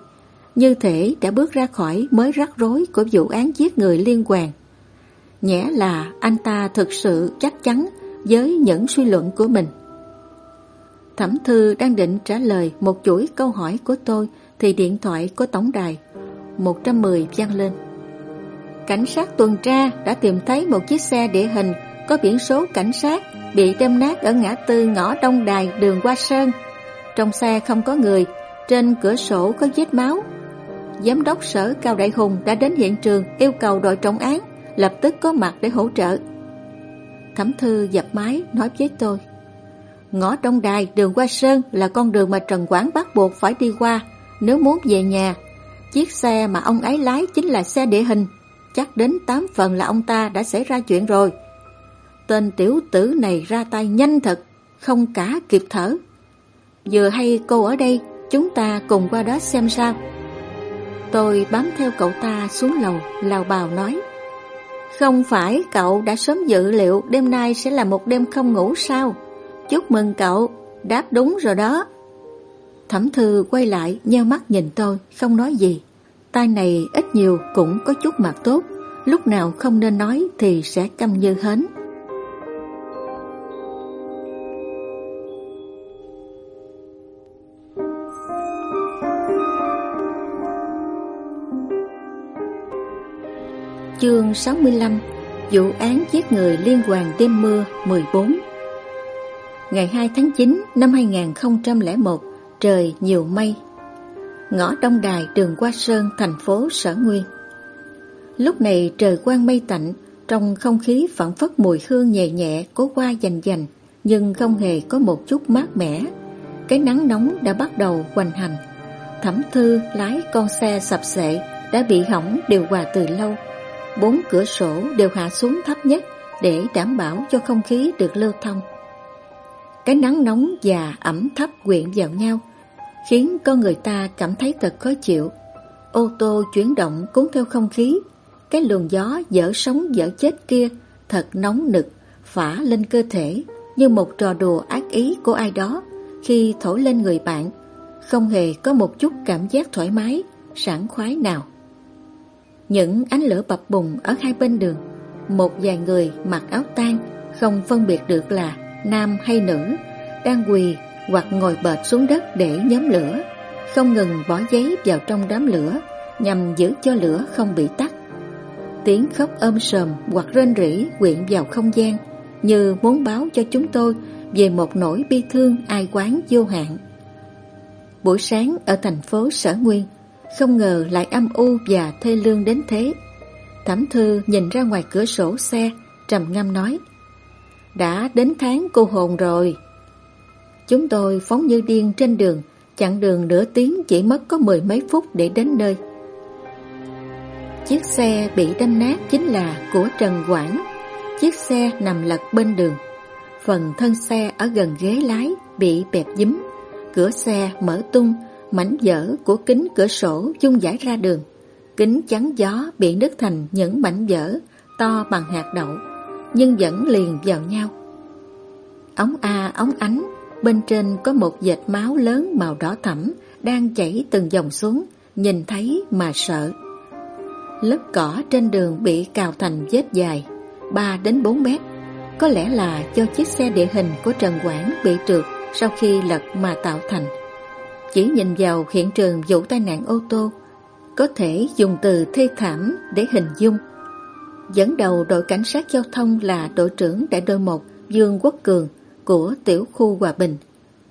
Như thể đã bước ra khỏi mới rắc rối của vụ án giết người liên quan. Nhẽ là anh ta thực sự chắc chắn với những suy luận của mình. Thẩm Thư đang định trả lời một chuỗi câu hỏi của tôi thì điện thoại của tổng đài 110 vang lên. Cảnh sát tuần tra đã tìm thấy một chiếc xe địa hình có biển số cảnh sát bị đâm nát ở ngã tư ngõ Đông Đài đường Hoa Sơn. Trong xe không có người, trên cửa sổ có vết máu. Giám đốc sở Cao Đại Hùng đã đến hiện trường yêu cầu đội trọng án lập tức có mặt để hỗ trợ. Thẩm Thư dập máy nói với tôi. Ngõ Đông Đài, đường Hoa Sơn là con đường mà Trần Quảng bắt buộc phải đi qua nếu muốn về nhà. Chiếc xe mà ông ấy lái chính là xe địa hình. Chắc đến 8 phần là ông ta đã xảy ra chuyện rồi. Tên tiểu tử này ra tay nhanh thật, không cả kịp thở. Vừa hay cô ở đây, chúng ta cùng qua đó xem sao. Tôi bám theo cậu ta xuống lầu, lào bào nói. Không phải cậu đã sớm dự liệu đêm nay sẽ là một đêm không ngủ sao? Chúc mừng cậu, đáp đúng rồi đó. Thẩm thư quay lại, nheo mắt nhìn tôi, không nói gì. Tai này ít nhiều cũng có chút mặt tốt, lúc nào không nên nói thì sẽ căm như hến. Chương 65 Vụ án giết người liên hoàn đêm mưa 14 Ngày 2 tháng 9 năm 2001 Trời nhiều mây. Ngõ Đông Đài, đường Qua Sơn, thành phố Sở Nguyên. Lúc này trời quang mây tạnh, Trong không khí phản phất mùi hương nhẹ nhẹ Cố hoa dành dành, Nhưng không hề có một chút mát mẻ. Cái nắng nóng đã bắt đầu hoành hành. Thẩm thư lái con xe sập sệ Đã bị hỏng điều hòa từ lâu bốn cửa sổ đều hạ xuống thấp nhất để đảm bảo cho không khí được lưu thông. Cái nắng nóng và ẩm thấp quyện vào nhau khiến con người ta cảm thấy thật khó chịu. Ô tô chuyển động cuốn theo không khí, cái luồng gió dở sống dở chết kia thật nóng nực, phả lên cơ thể như một trò đùa ác ý của ai đó khi thổi lên người bạn, không hề có một chút cảm giác thoải mái, sảng khoái nào. Những ánh lửa bập bùng ở hai bên đường, Một vài người mặc áo tan Không phân biệt được là nam hay nữ, Đang quỳ hoặc ngồi bệt xuống đất để nhóm lửa, Không ngừng bỏ giấy vào trong đám lửa Nhằm giữ cho lửa không bị tắt. Tiếng khóc ôm sờm hoặc rên rỉ quyện vào không gian, Như muốn báo cho chúng tôi Về một nỗi bi thương ai quán vô hạn. Buổi sáng ở thành phố Sở Nguyên không ngờ lại âm u và thê lương đến thế. Thẩm thư nhìn ra ngoài cửa sổ xe Trầm ngâm nói Đã đến tháng cô hồn rồi. Chúng tôi phóng như điên trên đường Chặng đường nửa tiếng chỉ mất có mười mấy phút để đến nơi. Chiếc xe bị đâm nát chính là của Trần Quảng. Chiếc xe nằm lật bên đường. Phần thân xe ở gần ghế lái bị bẹp dím, Cửa xe mở tung mảnh vỡ của kính cửa sổ chung giải ra đường. Kính chắn gió bị nứt thành những mảnh vỡ to bằng hạt đậu, nhưng vẫn liền vào nhau. Ống A ống ánh, bên trên có một vệt máu lớn màu đỏ thẫm đang chảy từng dòng xuống, nhìn thấy mà sợ. Lớp cỏ trên đường bị cào thành vết dài, 3 đến 4 mét. Có lẽ là do chiếc xe địa hình của Trần Quảng bị trượt sau khi lật mà tạo thành. Chỉ nhìn vào hiện trường vụ tai nạn ô tô Có thể dùng từ thê thảm để hình dung Dẫn đầu đội cảnh sát giao thông là đội trưởng đại đội 1 Dương Quốc Cường của tiểu khu Hòa Bình.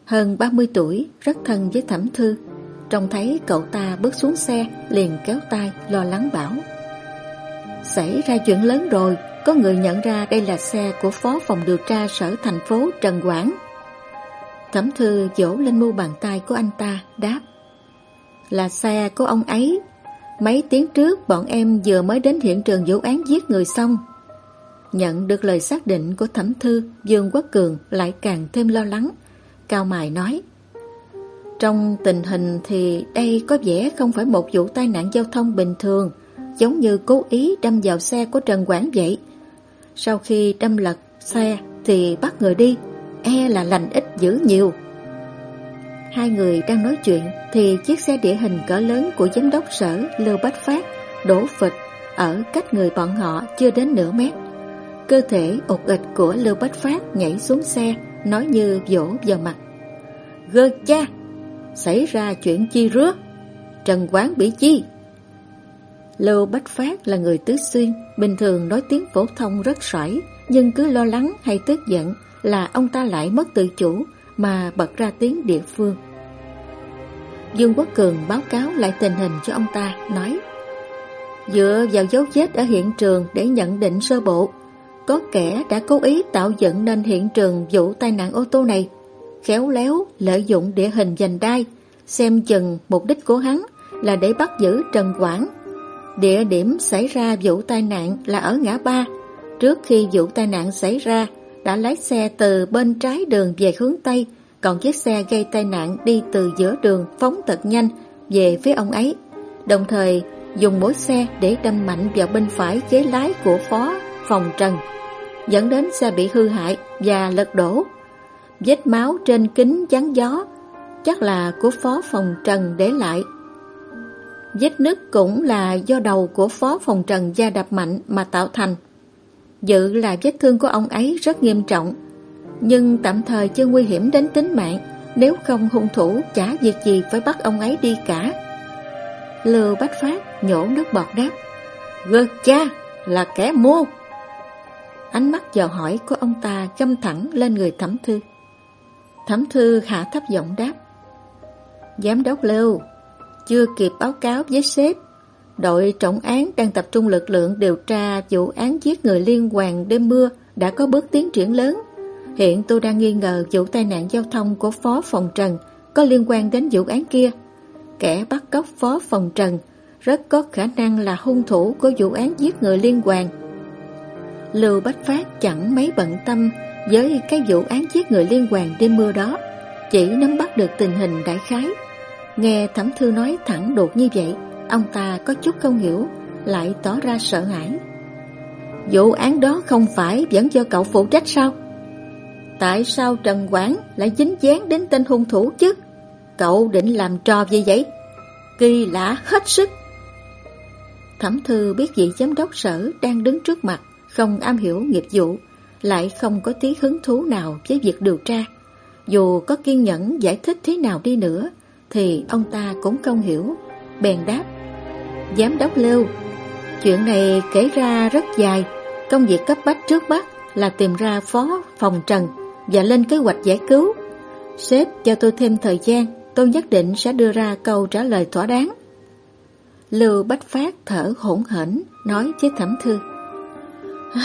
Hơn 30 tuổi, rất thân với Thẩm Thư. Trông thấy cậu ta bước xuống xe, liền kéo tay, lo lắng bảo. Xảy ra chuyện lớn rồi, có người nhận ra đây là xe của Phó Phòng Điều tra Sở Thành phố Trần Quảng. Thẩm Thư vỗ lên mu bàn tay của anh ta, đáp. Là xe của ông ấy. Mấy tiếng trước bọn em vừa mới đến hiện trường vụ án giết người xong. Nhận được lời xác định của Thẩm Thư, Dương Quốc Cường lại càng thêm lo lắng. Cao Mài nói, Trong tình hình thì đây có vẻ không phải một vụ tai nạn giao thông bình thường, giống như cố ý đâm vào xe của Trần Quảng vậy. Sau khi đâm lật xe thì bắt người đi, e là lành ít dữ nhiều. Hai người đang nói chuyện thì chiếc xe địa hình cỡ lớn của giám đốc sở Lưu Bách Phát đổ phịch ở cách người bọn họ chưa đến nửa mét. Cơ thể ụt ịch của Lưu Bách Phát nhảy xuống xe, nói như vỗ vào mặt. Gơ cha! Xảy ra chuyện chi rước? Trần Quán bị chi? Lưu Bách Phát là người tứ xuyên, bình thường nói tiếng phổ thông rất sỏi, nhưng cứ lo lắng hay tức giận là ông ta lại mất tự chủ mà bật ra tiếng địa phương. Dương Quốc Cường báo cáo lại tình hình cho ông ta, nói Dựa vào dấu vết ở hiện trường để nhận định sơ bộ, có kẻ đã cố ý tạo dựng nên hiện trường vụ tai nạn ô tô này, khéo léo lợi dụng địa hình dành đai, xem chừng mục đích của hắn là để bắt giữ Trần Quảng. Địa điểm xảy ra vụ tai nạn là ở ngã ba. Trước khi vụ tai nạn xảy ra, đã lái xe từ bên trái đường về hướng Tây, còn chiếc xe gây tai nạn đi từ giữa đường phóng thật nhanh về phía ông ấy. Đồng thời dùng mối xe để đâm mạnh vào bên phải ghế lái của phó phòng Trần dẫn đến xe bị hư hại và lật đổ. Vết máu trên kính chắn gió chắc là của phó phòng Trần để lại. Vết nứt cũng là do đầu của phó phòng Trần da đập mạnh mà tạo thành. Dự là vết thương của ông ấy rất nghiêm trọng, nhưng tạm thời chưa nguy hiểm đến tính mạng, nếu không hung thủ chả việc gì phải bắt ông ấy đi cả. Lưu Bách Phát nhổ nước bọt đáp, Gơ cha là kẻ mua. Ánh mắt dò hỏi của ông ta găm thẳng lên người thẩm thư. Thẩm thư hạ thấp giọng đáp. Giám đốc Lưu, chưa kịp báo cáo với sếp. Đội trọng án đang tập trung lực lượng điều tra vụ án giết người liên quan đêm mưa đã có bước tiến triển lớn. Hiện tôi đang nghi ngờ vụ tai nạn giao thông của Phó Phòng Trần có liên quan đến vụ án kia. Kẻ bắt cóc Phó Phòng Trần rất có khả năng là hung thủ của vụ án giết người liên quan. Lưu Bách Phát chẳng mấy bận tâm với cái vụ án giết người liên quan đêm mưa đó, chỉ nắm bắt được tình hình đại khái. Nghe Thẩm Thư nói thẳng đột như vậy, ông ta có chút không hiểu, lại tỏ ra sợ hãi. Vụ án đó không phải vẫn do cậu phụ trách sao? Tại sao Trần Quảng lại dính dáng đến tên hung thủ chứ? Cậu định làm trò gì vậy? Kỳ lạ hết sức. Thẩm Thư biết vị giám đốc sở đang đứng trước mặt không am hiểu nghiệp vụ, lại không có tí hứng thú nào với việc điều tra. Dù có kiên nhẫn giải thích thế nào đi nữa, thì ông ta cũng không hiểu. Bèn đáp, Giám đốc Lưu, chuyện này kể ra rất dài, công việc cấp bách trước mắt là tìm ra phó phòng trần và lên kế hoạch giải cứu. Sếp cho tôi thêm thời gian, tôi nhất định sẽ đưa ra câu trả lời thỏa đáng. Lưu Bách Phát thở hỗn hển nói với Thẩm Thư.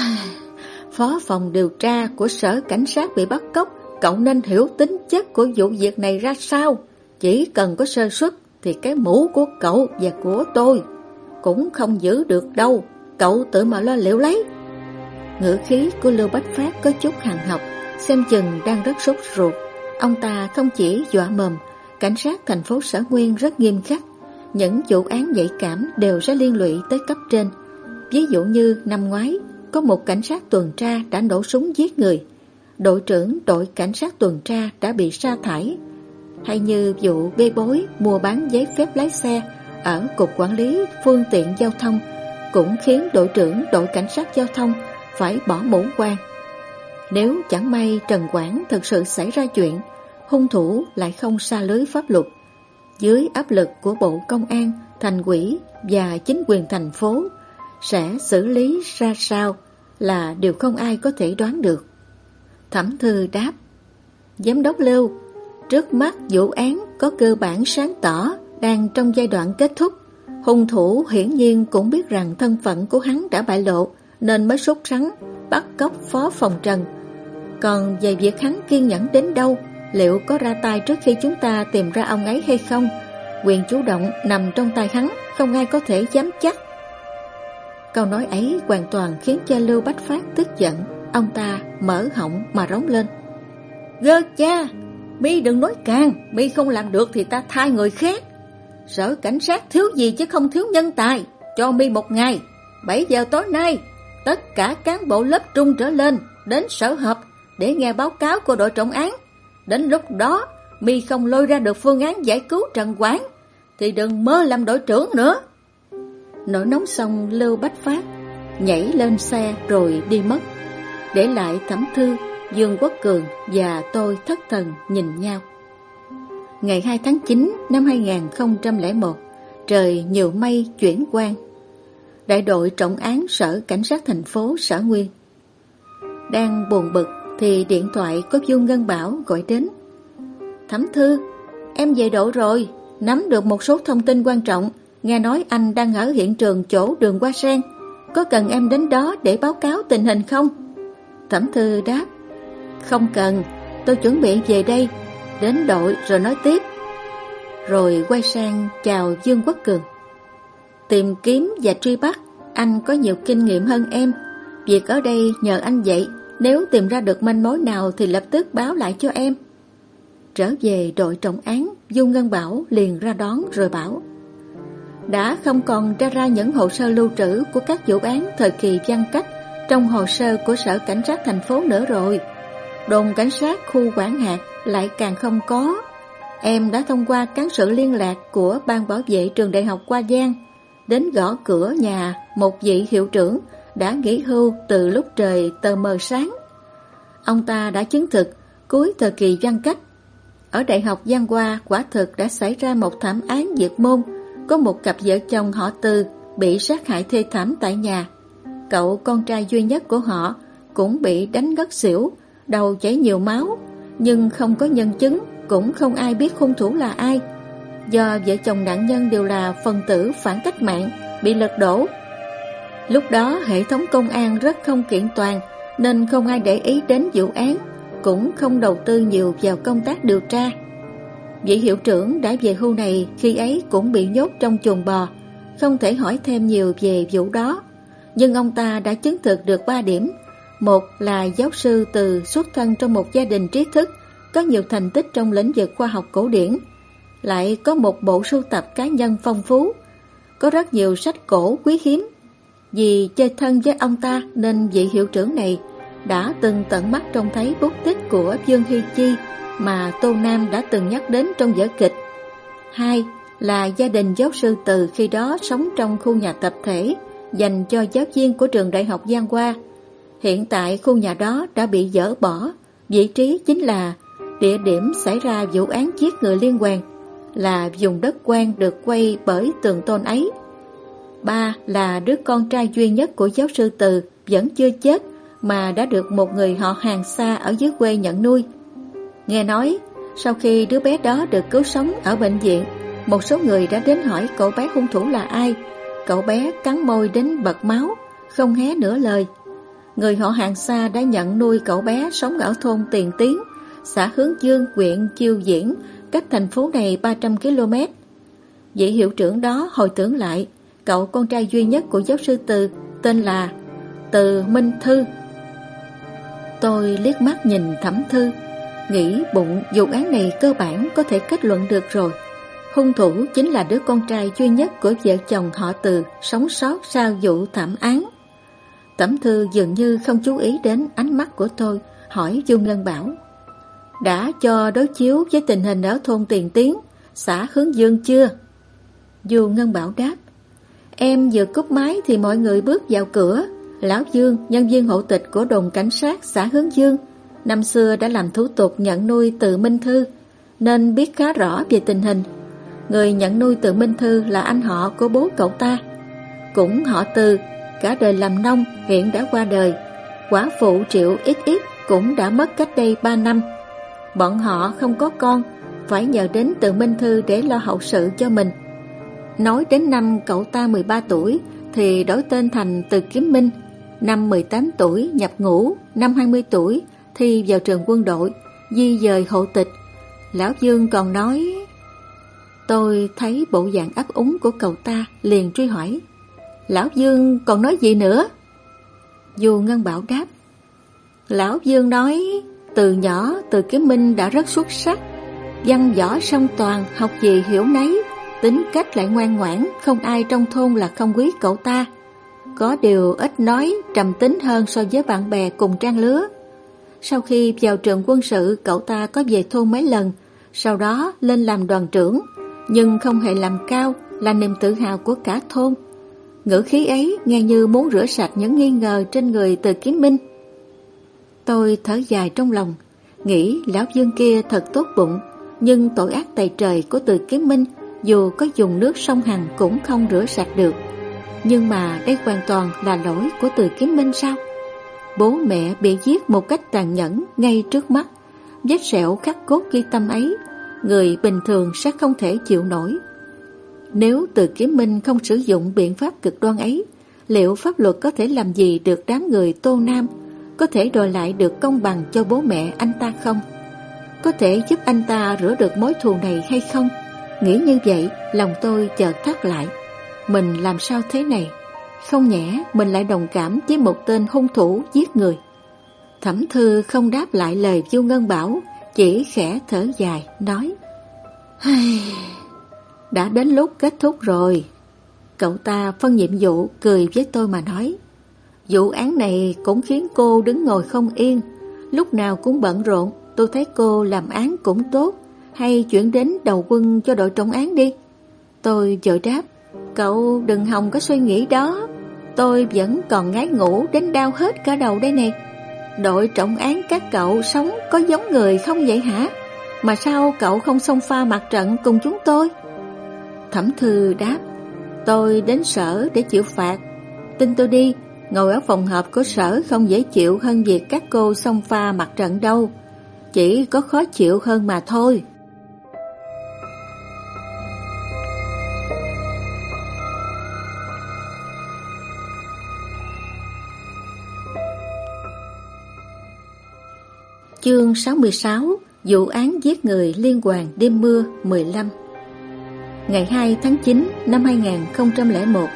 Phó phòng điều tra của sở cảnh sát bị bắt cóc, cậu nên hiểu tính chất của vụ việc này ra sao. Chỉ cần có sơ suất thì cái mũ của cậu và của tôi cũng không giữ được đâu. Cậu tự mà lo liệu lấy. Ngữ khí của Lưu Bách Phát có chút hàng học, xem chừng đang rất sốt ruột. Ông ta không chỉ dọa mầm, cảnh sát thành phố Sở Nguyên rất nghiêm khắc. Những vụ án nhạy cảm đều sẽ liên lụy tới cấp trên. Ví dụ như năm ngoái, có một cảnh sát tuần tra đã nổ súng giết người. Đội trưởng đội cảnh sát tuần tra đã bị sa thải. Hay như vụ bê bối mua bán giấy phép lái xe ở Cục Quản lý Phương tiện Giao thông cũng khiến đội trưởng đội cảnh sát giao thông phải bỏ mũ quan. Nếu chẳng may Trần Quảng thực sự xảy ra chuyện, hung thủ lại không xa lưới pháp luật. Dưới áp lực của Bộ Công an, thành quỹ và chính quyền thành phố sẽ xử lý ra sao là điều không ai có thể đoán được. Thẩm thư đáp, Giám đốc Lưu, trước mắt vụ án có cơ bản sáng tỏ, đang trong giai đoạn kết thúc. Hung thủ hiển nhiên cũng biết rằng thân phận của hắn đã bại lộ, nên mới sốt sắng, bắt cóc phó phòng trần. Còn về việc hắn kiên nhẫn đến đâu, liệu có ra tay trước khi chúng ta tìm ra ông ấy hay không? Quyền chủ động nằm trong tay hắn, không ai có thể dám chắc. Câu nói ấy hoàn toàn khiến cho Lưu Bách Phát tức giận. Ông ta mở họng mà rống lên. Gơ cha, mi đừng nói càng, mi không làm được thì ta thay người khác. Sở cảnh sát thiếu gì chứ không thiếu nhân tài, cho mi một ngày, 7 giờ tối nay, tất cả cán bộ lớp trung trở lên đến sở họp để nghe báo cáo của đội trọng án. Đến lúc đó, mi không lôi ra được phương án giải cứu Trần Quán, thì đừng mơ làm đội trưởng nữa. Nổi nóng xong Lưu Bách Phát nhảy lên xe rồi đi mất, để lại Thẩm Thư, Dương Quốc Cường và tôi thất thần nhìn nhau. Ngày 2 tháng 9 năm 2001, trời nhiều mây chuyển quang. Đại đội trọng án sở cảnh sát thành phố Sở Nguyên. Đang buồn bực thì điện thoại có Dương Ngân Bảo gọi đến. Thẩm Thư, em về độ rồi, nắm được một số thông tin quan trọng, nghe nói anh đang ở hiện trường chỗ đường Hoa Sen. Có cần em đến đó để báo cáo tình hình không? Thẩm Thư đáp, không cần, tôi chuẩn bị về đây, đến đội rồi nói tiếp. Rồi quay sang chào Dương Quốc Cường. Tìm kiếm và truy bắt, anh có nhiều kinh nghiệm hơn em. Việc ở đây nhờ anh vậy, nếu tìm ra được manh mối nào thì lập tức báo lại cho em. Trở về đội trọng án, Dung Ngân Bảo liền ra đón rồi bảo Đã không còn ra ra những hồ sơ lưu trữ của các vụ án thời kỳ văn cách trong hồ sơ của Sở Cảnh sát thành phố nữa rồi. Đồn cảnh sát khu quản hạt lại càng không có. Em đã thông qua cán sự liên lạc của ban bảo vệ trường đại học Qua Giang đến gõ cửa nhà một vị hiệu trưởng đã nghỉ hưu từ lúc trời tờ mờ sáng. Ông ta đã chứng thực cuối thời kỳ văn cách ở Đại học Giang Hoa quả thực đã xảy ra một thảm án diệt môn, có một cặp vợ chồng họ Từ bị sát hại thê thảm tại nhà. Cậu con trai duy nhất của họ cũng bị đánh ngất xỉu, đầu chảy nhiều máu, nhưng không có nhân chứng, cũng không ai biết hung thủ là ai. Do vợ chồng nạn nhân đều là phần tử phản cách mạng, bị lật đổ. Lúc đó hệ thống công an rất không kiện toàn, nên không ai để ý đến vụ án cũng không đầu tư nhiều vào công tác điều tra. Vị hiệu trưởng đã về hưu này khi ấy cũng bị nhốt trong chuồng bò, không thể hỏi thêm nhiều về vụ đó. Nhưng ông ta đã chứng thực được 3 điểm. Một là giáo sư từ xuất thân trong một gia đình trí thức, có nhiều thành tích trong lĩnh vực khoa học cổ điển. Lại có một bộ sưu tập cá nhân phong phú, có rất nhiều sách cổ quý hiếm. Vì chơi thân với ông ta nên vị hiệu trưởng này đã từng tận mắt trông thấy bút tích của Dương Hy Chi mà Tô Nam đã từng nhắc đến trong vở kịch. Hai là gia đình giáo sư Từ khi đó sống trong khu nhà tập thể dành cho giáo viên của trường đại học Giang Hoa. Hiện tại khu nhà đó đã bị dỡ bỏ, vị trí chính là địa điểm xảy ra vụ án giết người liên quan, là vùng đất quan được quay bởi tường tôn ấy. Ba là đứa con trai duy nhất của giáo sư Từ vẫn chưa chết mà đã được một người họ hàng xa ở dưới quê nhận nuôi. Nghe nói, sau khi đứa bé đó được cứu sống ở bệnh viện, một số người đã đến hỏi cậu bé hung thủ là ai. Cậu bé cắn môi đến bật máu, không hé nửa lời. Người họ hàng xa đã nhận nuôi cậu bé sống ở thôn Tiền Tiến, xã Hướng Dương, huyện Chiêu Diễn, cách thành phố này 300 km. Vị hiệu trưởng đó hồi tưởng lại, cậu con trai duy nhất của giáo sư Từ tên là Từ Minh Thư. Tôi liếc mắt nhìn thẩm thư Nghĩ bụng vụ án này cơ bản có thể kết luận được rồi. Hung thủ chính là đứa con trai duy nhất của vợ chồng họ từ Sống sót sau vụ thảm án. Tẩm thư dường như không chú ý đến ánh mắt của tôi Hỏi dung Ngân Bảo Đã cho đối chiếu với tình hình ở thôn Tiền Tiến Xã Hướng Dương chưa? dù Ngân Bảo đáp Em vừa cúp máy thì mọi người bước vào cửa Lão Dương, nhân viên hộ tịch của đồn cảnh sát xã Hướng Dương, năm xưa đã làm thủ tục nhận nuôi từ Minh Thư, nên biết khá rõ về tình hình. Người nhận nuôi từ Minh Thư là anh họ của bố cậu ta. Cũng họ từ, cả đời làm nông hiện đã qua đời. Quả phụ Triệu ít ít cũng đã mất cách đây 3 năm. Bọn họ không có con, phải nhờ đến từ Minh Thư để lo hậu sự cho mình. Nói đến năm cậu ta 13 tuổi thì đổi tên thành Từ Kiếm Minh, năm 18 tuổi nhập ngũ, năm 20 tuổi thi vào trường quân đội, di dời hộ tịch. Lão Dương còn nói... Tôi thấy bộ dạng ấp úng của cậu ta liền truy hỏi. Lão Dương còn nói gì nữa? Dù Ngân Bảo đáp. Lão Dương nói từ nhỏ từ kiếm minh đã rất xuất sắc. Văn võ song toàn, học gì hiểu nấy, tính cách lại ngoan ngoãn, không ai trong thôn là không quý cậu ta. Có điều ít nói, trầm tính hơn so với bạn bè cùng trang lứa. Sau khi vào trường quân sự, cậu ta có về thôn mấy lần, sau đó lên làm đoàn trưởng, nhưng không hề làm cao, là niềm tự hào của cả thôn. Ngữ khí ấy nghe như muốn rửa sạch những nghi ngờ trên người từ kiếm minh. Tôi thở dài trong lòng, nghĩ lão dương kia thật tốt bụng, nhưng tội ác tày trời của từ kiếm minh dù có dùng nước sông Hằng cũng không rửa sạch được. Nhưng mà đây hoàn toàn là lỗi của từ kiếm minh sao? Bố mẹ bị giết một cách tàn nhẫn ngay trước mắt, vết sẹo khắc cốt ghi tâm ấy, người bình thường sẽ không thể chịu nổi. Nếu từ kiếm minh không sử dụng biện pháp cực đoan ấy, liệu pháp luật có thể làm gì được đám người Tô Nam, có thể đòi lại được công bằng cho bố mẹ anh ta không? Có thể giúp anh ta rửa được mối thù này hay không? Nghĩ như vậy, lòng tôi chợt thắt lại. Mình làm sao thế này? Không nhẽ mình lại đồng cảm với một tên hung thủ giết người. Thẩm thư không đáp lại lời Du Ngân Bảo, chỉ khẽ thở dài, nói đã đến lúc kết thúc rồi. Cậu ta phân nhiệm vụ cười với tôi mà nói Vụ án này cũng khiến cô đứng ngồi không yên, lúc nào cũng bận rộn, tôi thấy cô làm án cũng tốt, hay chuyển đến đầu quân cho đội trọng án đi. Tôi vội đáp, cậu đừng hòng có suy nghĩ đó, tôi vẫn còn ngái ngủ đến đau hết cả đầu đây nè. Đội trọng án các cậu sống có giống người không vậy hả? Mà sao cậu không xông pha mặt trận cùng chúng tôi? Thẩm thư đáp, tôi đến sở để chịu phạt. Tin tôi đi, ngồi ở phòng họp của sở không dễ chịu hơn việc các cô xông pha mặt trận đâu. Chỉ có khó chịu hơn mà thôi. Chương 66 Vụ án giết người liên quan đêm mưa 15 Ngày 2 tháng 9 năm 2001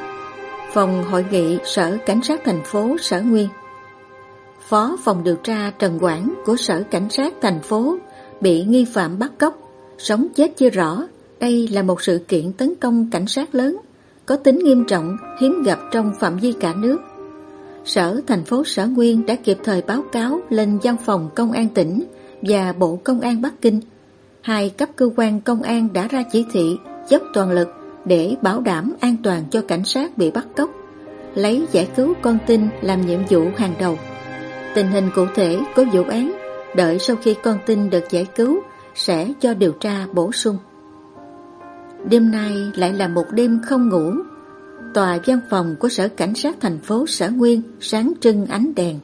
Phòng hội nghị Sở Cảnh sát thành phố Sở Nguyên Phó phòng điều tra Trần Quảng của Sở Cảnh sát thành phố bị nghi phạm bắt cóc, sống chết chưa rõ. Đây là một sự kiện tấn công cảnh sát lớn, có tính nghiêm trọng, hiếm gặp trong phạm vi cả nước. Sở thành phố Sở Nguyên đã kịp thời báo cáo lên văn phòng công an tỉnh và Bộ Công an Bắc Kinh. Hai cấp cơ quan công an đã ra chỉ thị dốc toàn lực để bảo đảm an toàn cho cảnh sát bị bắt cóc, lấy giải cứu con tin làm nhiệm vụ hàng đầu. Tình hình cụ thể của vụ án, đợi sau khi con tin được giải cứu, sẽ cho điều tra bổ sung. Đêm nay lại là một đêm không ngủ. Tòa văn phòng của Sở Cảnh sát thành phố Sở Nguyên sáng trưng ánh đèn.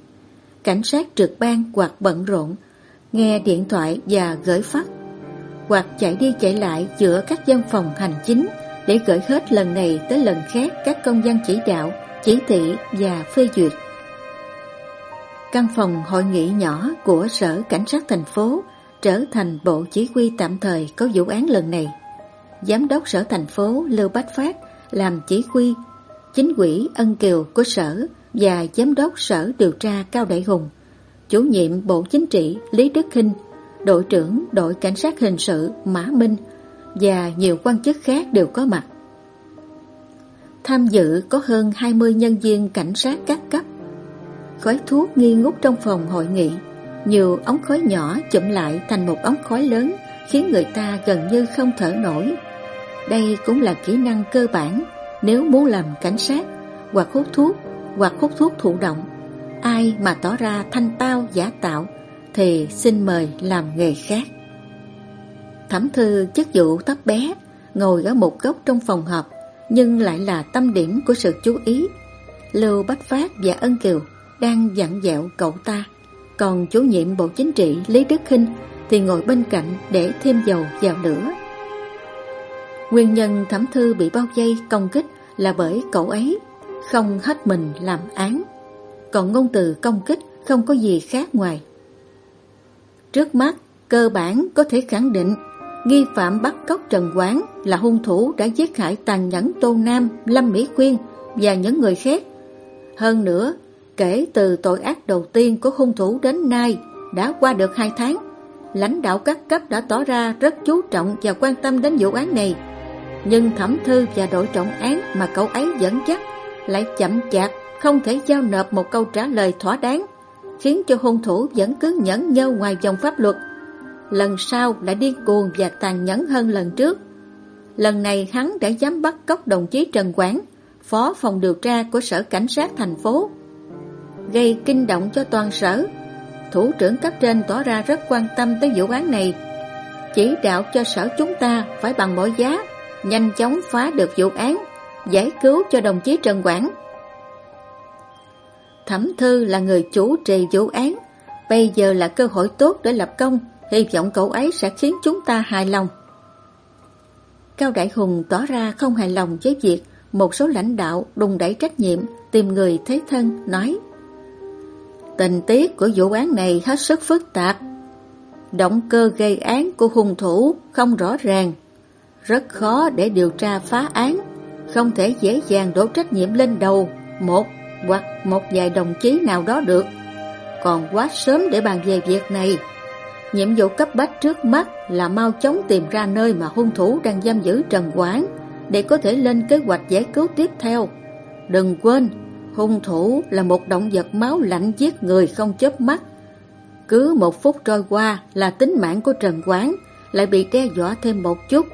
Cảnh sát trực ban hoặc bận rộn, nghe điện thoại và gửi phát. Hoặc chạy đi chạy lại giữa các văn phòng hành chính để gửi hết lần này tới lần khác các công văn chỉ đạo, chỉ thị và phê duyệt. Căn phòng hội nghị nhỏ của Sở Cảnh sát thành phố trở thành bộ chỉ huy tạm thời có vụ án lần này. Giám đốc Sở thành phố Lưu Bách Phát làm chỉ huy, chính quỹ Ân Kiều của Sở và Giám đốc Sở điều tra Cao Đại Hùng, chủ nhiệm Bộ Chính trị Lý Đức Hinh, đội trưởng đội cảnh sát hình sự Mã Minh và nhiều quan chức khác đều có mặt. Tham dự có hơn 20 nhân viên cảnh sát các cấp. Khói thuốc nghi ngút trong phòng hội nghị, nhiều ống khói nhỏ chụm lại thành một ống khói lớn khiến người ta gần như không thở nổi. Đây cũng là kỹ năng cơ bản nếu muốn làm cảnh sát hoặc hút thuốc hoặc hút thuốc thụ động. Ai mà tỏ ra thanh tao giả tạo thì xin mời làm nghề khác. Thẩm thư chức vụ thấp bé, ngồi ở một góc trong phòng họp, nhưng lại là tâm điểm của sự chú ý. Lưu Bách Phát và Ân Kiều đang dặn dẹo cậu ta, còn chủ nhiệm Bộ Chính trị Lý Đức Hinh thì ngồi bên cạnh để thêm dầu vào lửa. Nguyên nhân thẩm thư bị bao dây công kích là bởi cậu ấy không hết mình làm án. Còn ngôn từ công kích không có gì khác ngoài. Trước mắt, cơ bản có thể khẳng định nghi phạm bắt cóc Trần Quán là hung thủ đã giết hại tàn nhẫn Tô Nam, Lâm Mỹ Quyên và những người khác. Hơn nữa, kể từ tội ác đầu tiên của hung thủ đến nay đã qua được hai tháng, lãnh đạo các cấp đã tỏ ra rất chú trọng và quan tâm đến vụ án này. Nhưng thẩm thư và đội trọng án mà cậu ấy dẫn dắt lại chậm chạp không thể giao nộp một câu trả lời thỏa đáng, khiến cho hung thủ vẫn cứ nhẫn nhơ ngoài dòng pháp luật. Lần sau lại điên cuồng và tàn nhẫn hơn lần trước. Lần này hắn đã dám bắt cóc đồng chí Trần Quảng, phó phòng điều tra của sở cảnh sát thành phố. Gây kinh động cho toàn sở, thủ trưởng cấp trên tỏ ra rất quan tâm tới vụ án này. Chỉ đạo cho sở chúng ta phải bằng mọi giá, nhanh chóng phá được vụ án, giải cứu cho đồng chí Trần Quảng. Thẩm Thư là người chủ trì vụ án, bây giờ là cơ hội tốt để lập công, hy vọng cậu ấy sẽ khiến chúng ta hài lòng. Cao Đại Hùng tỏ ra không hài lòng với việc một số lãnh đạo đùng đẩy trách nhiệm tìm người thế thân nói Tình tiết của vụ án này hết sức phức tạp. Động cơ gây án của hung thủ không rõ ràng, rất khó để điều tra phá án, không thể dễ dàng đổ trách nhiệm lên đầu. Một hoặc một vài đồng chí nào đó được. Còn quá sớm để bàn về việc này. Nhiệm vụ cấp bách trước mắt là mau chóng tìm ra nơi mà hung thủ đang giam giữ Trần Quán để có thể lên kế hoạch giải cứu tiếp theo. Đừng quên, hung thủ là một động vật máu lạnh giết người không chớp mắt. Cứ một phút trôi qua là tính mạng của Trần Quán lại bị đe dọa thêm một chút.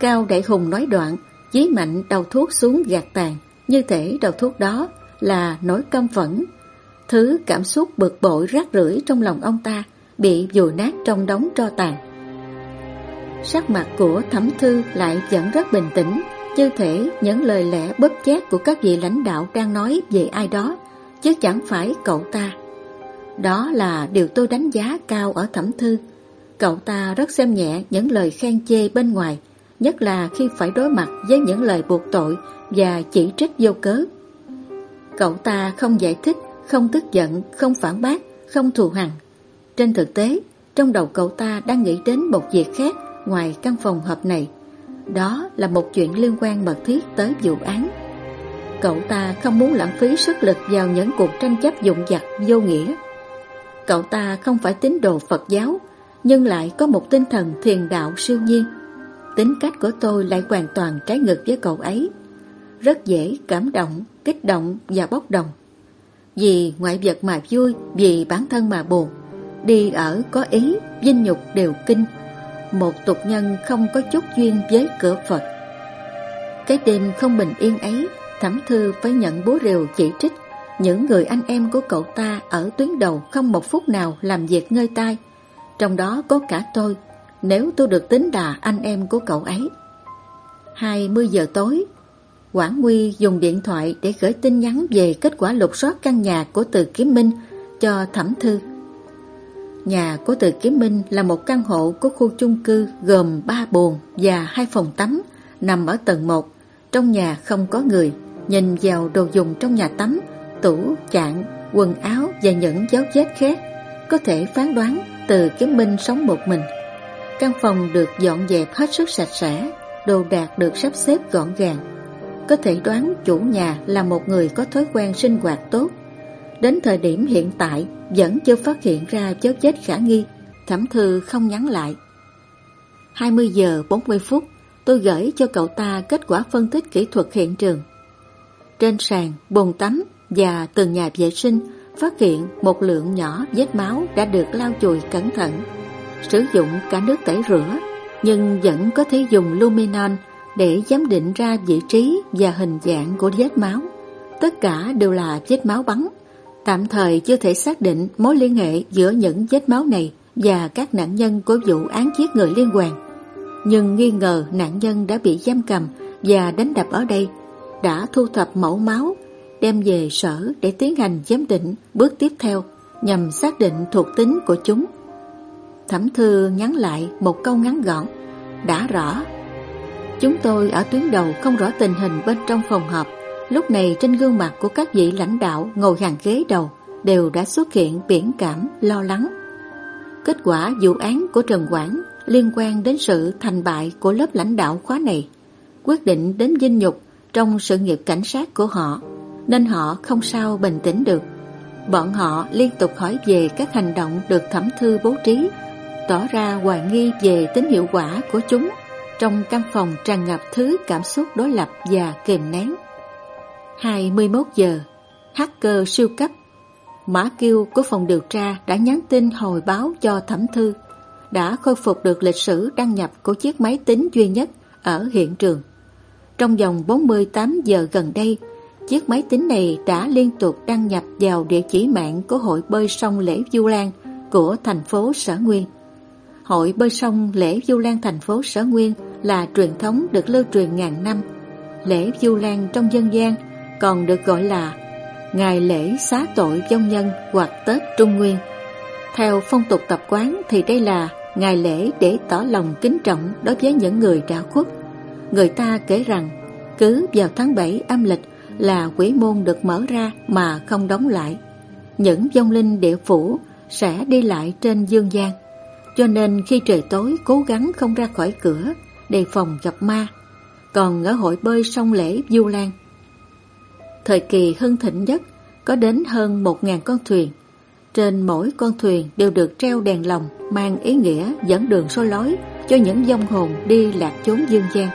Cao Đại Hùng nói đoạn, dí mạnh đầu thuốc xuống gạt tàn, như thể đầu thuốc đó là nỗi căm phẫn. Thứ cảm xúc bực bội rác rưởi trong lòng ông ta bị dùi nát trong đống tro tàn. Sắc mặt của thẩm thư lại vẫn rất bình tĩnh, như thể những lời lẽ bất chét của các vị lãnh đạo đang nói về ai đó, chứ chẳng phải cậu ta. Đó là điều tôi đánh giá cao ở thẩm thư. Cậu ta rất xem nhẹ những lời khen chê bên ngoài, nhất là khi phải đối mặt với những lời buộc tội và chỉ trích vô cớ. Cậu ta không giải thích, không tức giận, không phản bác, không thù hằn. Trên thực tế, trong đầu cậu ta đang nghĩ đến một việc khác ngoài căn phòng họp này. Đó là một chuyện liên quan mật thiết tới vụ án. Cậu ta không muốn lãng phí sức lực vào những cuộc tranh chấp dụng dặt vô nghĩa. Cậu ta không phải tín đồ Phật giáo, nhưng lại có một tinh thần thiền đạo siêu nhiên. Tính cách của tôi lại hoàn toàn trái ngược với cậu ấy. Rất dễ cảm động, kích động và bốc đồng. Vì ngoại vật mà vui, vì bản thân mà buồn. Đi ở có ý, vinh nhục đều kinh, một tục nhân không có chút duyên với cửa Phật. Cái đêm không bình yên ấy, Thẩm Thư phải nhận bố rìu chỉ trích những người anh em của cậu ta ở tuyến đầu không một phút nào làm việc ngơi tai. Trong đó có cả tôi, nếu tôi được tính là anh em của cậu ấy. 20 giờ tối, Quảng Nguy dùng điện thoại để gửi tin nhắn về kết quả lục soát căn nhà của Từ Kiếm Minh cho Thẩm Thư. Nhà của Từ Kiếm Minh là một căn hộ có khu chung cư gồm 3 buồng và hai phòng tắm nằm ở tầng 1. Trong nhà không có người, nhìn vào đồ dùng trong nhà tắm, tủ, chạn, quần áo và những dấu vết khác, có thể phán đoán Từ Kiếm Minh sống một mình. Căn phòng được dọn dẹp hết sức sạch sẽ, đồ đạc được sắp xếp gọn gàng. Có thể đoán chủ nhà là một người có thói quen sinh hoạt tốt. Đến thời điểm hiện tại, vẫn chưa phát hiện ra dấu vết khả nghi, thẩm thư không nhắn lại. 20 giờ 40 phút, tôi gửi cho cậu ta kết quả phân tích kỹ thuật hiện trường. Trên sàn, bồn tắm và tường nhà vệ sinh phát hiện một lượng nhỏ vết máu đã được lau chùi cẩn thận. Sử dụng cả nước tẩy rửa, nhưng vẫn có thể dùng luminon để giám định ra vị trí và hình dạng của vết máu. Tất cả đều là vết máu bắn Tạm thời chưa thể xác định mối liên hệ giữa những vết máu này và các nạn nhân của vụ án giết người liên quan. Nhưng nghi ngờ nạn nhân đã bị giam cầm và đánh đập ở đây, đã thu thập mẫu máu, đem về sở để tiến hành giám định bước tiếp theo nhằm xác định thuộc tính của chúng. Thẩm Thư nhắn lại một câu ngắn gọn. Đã rõ. Chúng tôi ở tuyến đầu không rõ tình hình bên trong phòng họp. Lúc này trên gương mặt của các vị lãnh đạo ngồi hàng ghế đầu đều đã xuất hiện biển cảm, lo lắng. Kết quả vụ án của Trần Quảng liên quan đến sự thành bại của lớp lãnh đạo khóa này, quyết định đến dinh nhục trong sự nghiệp cảnh sát của họ, nên họ không sao bình tĩnh được. Bọn họ liên tục hỏi về các hành động được thẩm thư bố trí, tỏ ra hoài nghi về tính hiệu quả của chúng trong căn phòng tràn ngập thứ cảm xúc đối lập và kềm nén. 21 giờ, hacker siêu cấp Mã kêu của phòng điều tra đã nhắn tin hồi báo cho thẩm thư đã khôi phục được lịch sử đăng nhập của chiếc máy tính duy nhất ở hiện trường. Trong vòng 48 giờ gần đây, chiếc máy tính này đã liên tục đăng nhập vào địa chỉ mạng của Hội Bơi Sông Lễ Du Lan của thành phố Sở Nguyên. Hội Bơi Sông Lễ Du Lan thành phố Sở Nguyên là truyền thống được lưu truyền ngàn năm. Lễ Du Lan trong dân gian còn được gọi là ngày lễ xá tội vong nhân hoặc Tết Trung Nguyên. Theo phong tục tập quán thì đây là ngày lễ để tỏ lòng kính trọng đối với những người đã khuất. Người ta kể rằng, cứ vào tháng 7 âm lịch là quỷ môn được mở ra mà không đóng lại. Những vong linh địa phủ sẽ đi lại trên dương gian. Cho nên khi trời tối cố gắng không ra khỏi cửa đề phòng gặp ma. Còn ở hội bơi sông lễ Du Lan Thời kỳ hưng thịnh nhất có đến hơn 1.000 con thuyền. Trên mỗi con thuyền đều được treo đèn lồng mang ý nghĩa dẫn đường soi lối cho những vong hồn đi lạc chốn dương gian.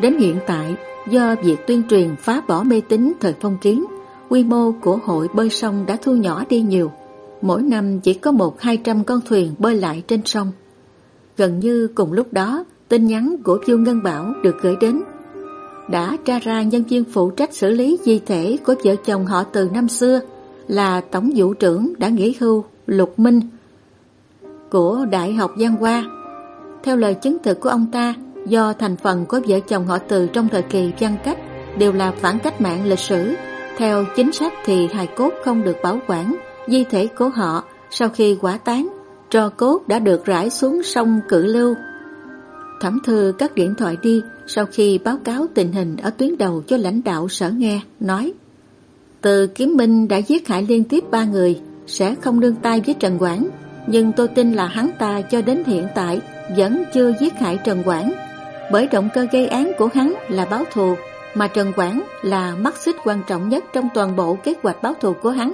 Đến hiện tại, do việc tuyên truyền phá bỏ mê tín thời phong kiến, quy mô của hội bơi sông đã thu nhỏ đi nhiều. Mỗi năm chỉ có một hai trăm con thuyền bơi lại trên sông. Gần như cùng lúc đó, tin nhắn của Dương Ngân Bảo được gửi đến đã tra ra nhân viên phụ trách xử lý di thể của vợ chồng họ từ năm xưa là Tổng vụ trưởng đã nghỉ hưu Lục Minh của Đại học Giang Hoa. Theo lời chứng thực của ông ta, do thành phần của vợ chồng họ từ trong thời kỳ văn cách đều là phản cách mạng lịch sử, theo chính sách thì hài cốt không được bảo quản, di thể của họ sau khi quả tán, trò cốt đã được rải xuống sông Cự Lưu Thẩm Thư cắt điện thoại đi sau khi báo cáo tình hình ở tuyến đầu cho lãnh đạo sở nghe, nói Từ Kiếm Minh đã giết hại liên tiếp ba người, sẽ không đương tay với Trần Quảng, nhưng tôi tin là hắn ta cho đến hiện tại vẫn chưa giết hại Trần Quảng, bởi động cơ gây án của hắn là báo thù, mà Trần Quảng là mắt xích quan trọng nhất trong toàn bộ kế hoạch báo thù của hắn.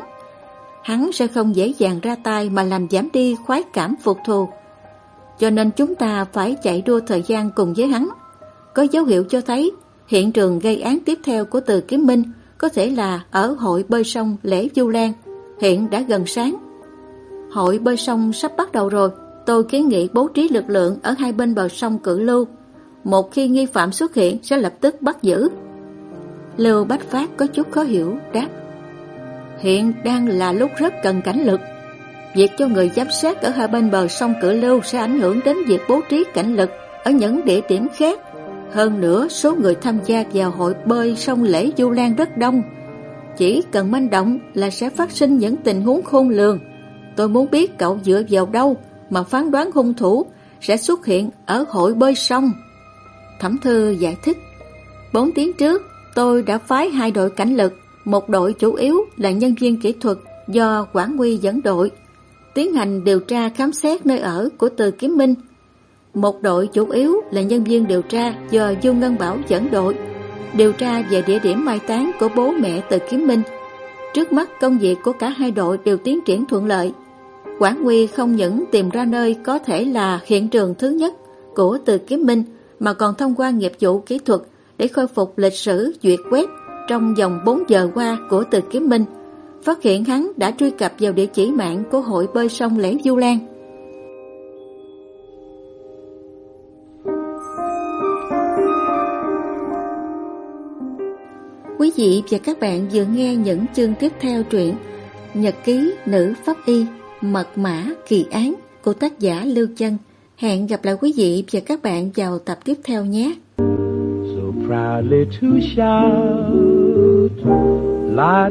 Hắn sẽ không dễ dàng ra tay mà làm giảm đi khoái cảm phục thù cho nên chúng ta phải chạy đua thời gian cùng với hắn. Có dấu hiệu cho thấy hiện trường gây án tiếp theo của Từ Kiếm Minh có thể là ở hội bơi sông Lễ Du Lan, hiện đã gần sáng. Hội bơi sông sắp bắt đầu rồi, tôi kiến nghị bố trí lực lượng ở hai bên bờ sông Cự Lưu. Một khi nghi phạm xuất hiện sẽ lập tức bắt giữ. Lưu Bách Phát có chút khó hiểu, đáp. Hiện đang là lúc rất cần cảnh lực. Việc cho người giám sát ở hai bên bờ sông cửa Lưu sẽ ảnh hưởng đến việc bố trí cảnh lực ở những địa điểm khác. Hơn nữa, số người tham gia vào hội bơi sông Lễ Du Lan rất đông. Chỉ cần manh động là sẽ phát sinh những tình huống khôn lường. Tôi muốn biết cậu dựa vào đâu mà phán đoán hung thủ sẽ xuất hiện ở hội bơi sông. Thẩm Thư giải thích, bốn tiếng trước tôi đã phái hai đội cảnh lực, một đội chủ yếu là nhân viên kỹ thuật do Quảng Nguy dẫn đội tiến hành điều tra khám xét nơi ở của Từ Kiếm Minh. Một đội chủ yếu là nhân viên điều tra do Du Ngân Bảo dẫn đội, điều tra về địa điểm mai táng của bố mẹ Từ Kiếm Minh. Trước mắt công việc của cả hai đội đều tiến triển thuận lợi. Quảng Nguy không những tìm ra nơi có thể là hiện trường thứ nhất của Từ Kiếm Minh mà còn thông qua nghiệp vụ kỹ thuật để khôi phục lịch sử duyệt web trong vòng 4 giờ qua của Từ Kiếm Minh phát hiện hắn đã truy cập vào địa chỉ mạng của hội bơi sông Lễ Du Lan. Quý vị và các bạn vừa nghe những chương tiếp theo truyện Nhật ký nữ pháp y, Mật mã kỳ án của tác giả Lưu Chân. Hẹn gặp lại quý vị và các bạn vào tập tiếp theo nhé. Proudly to shout. La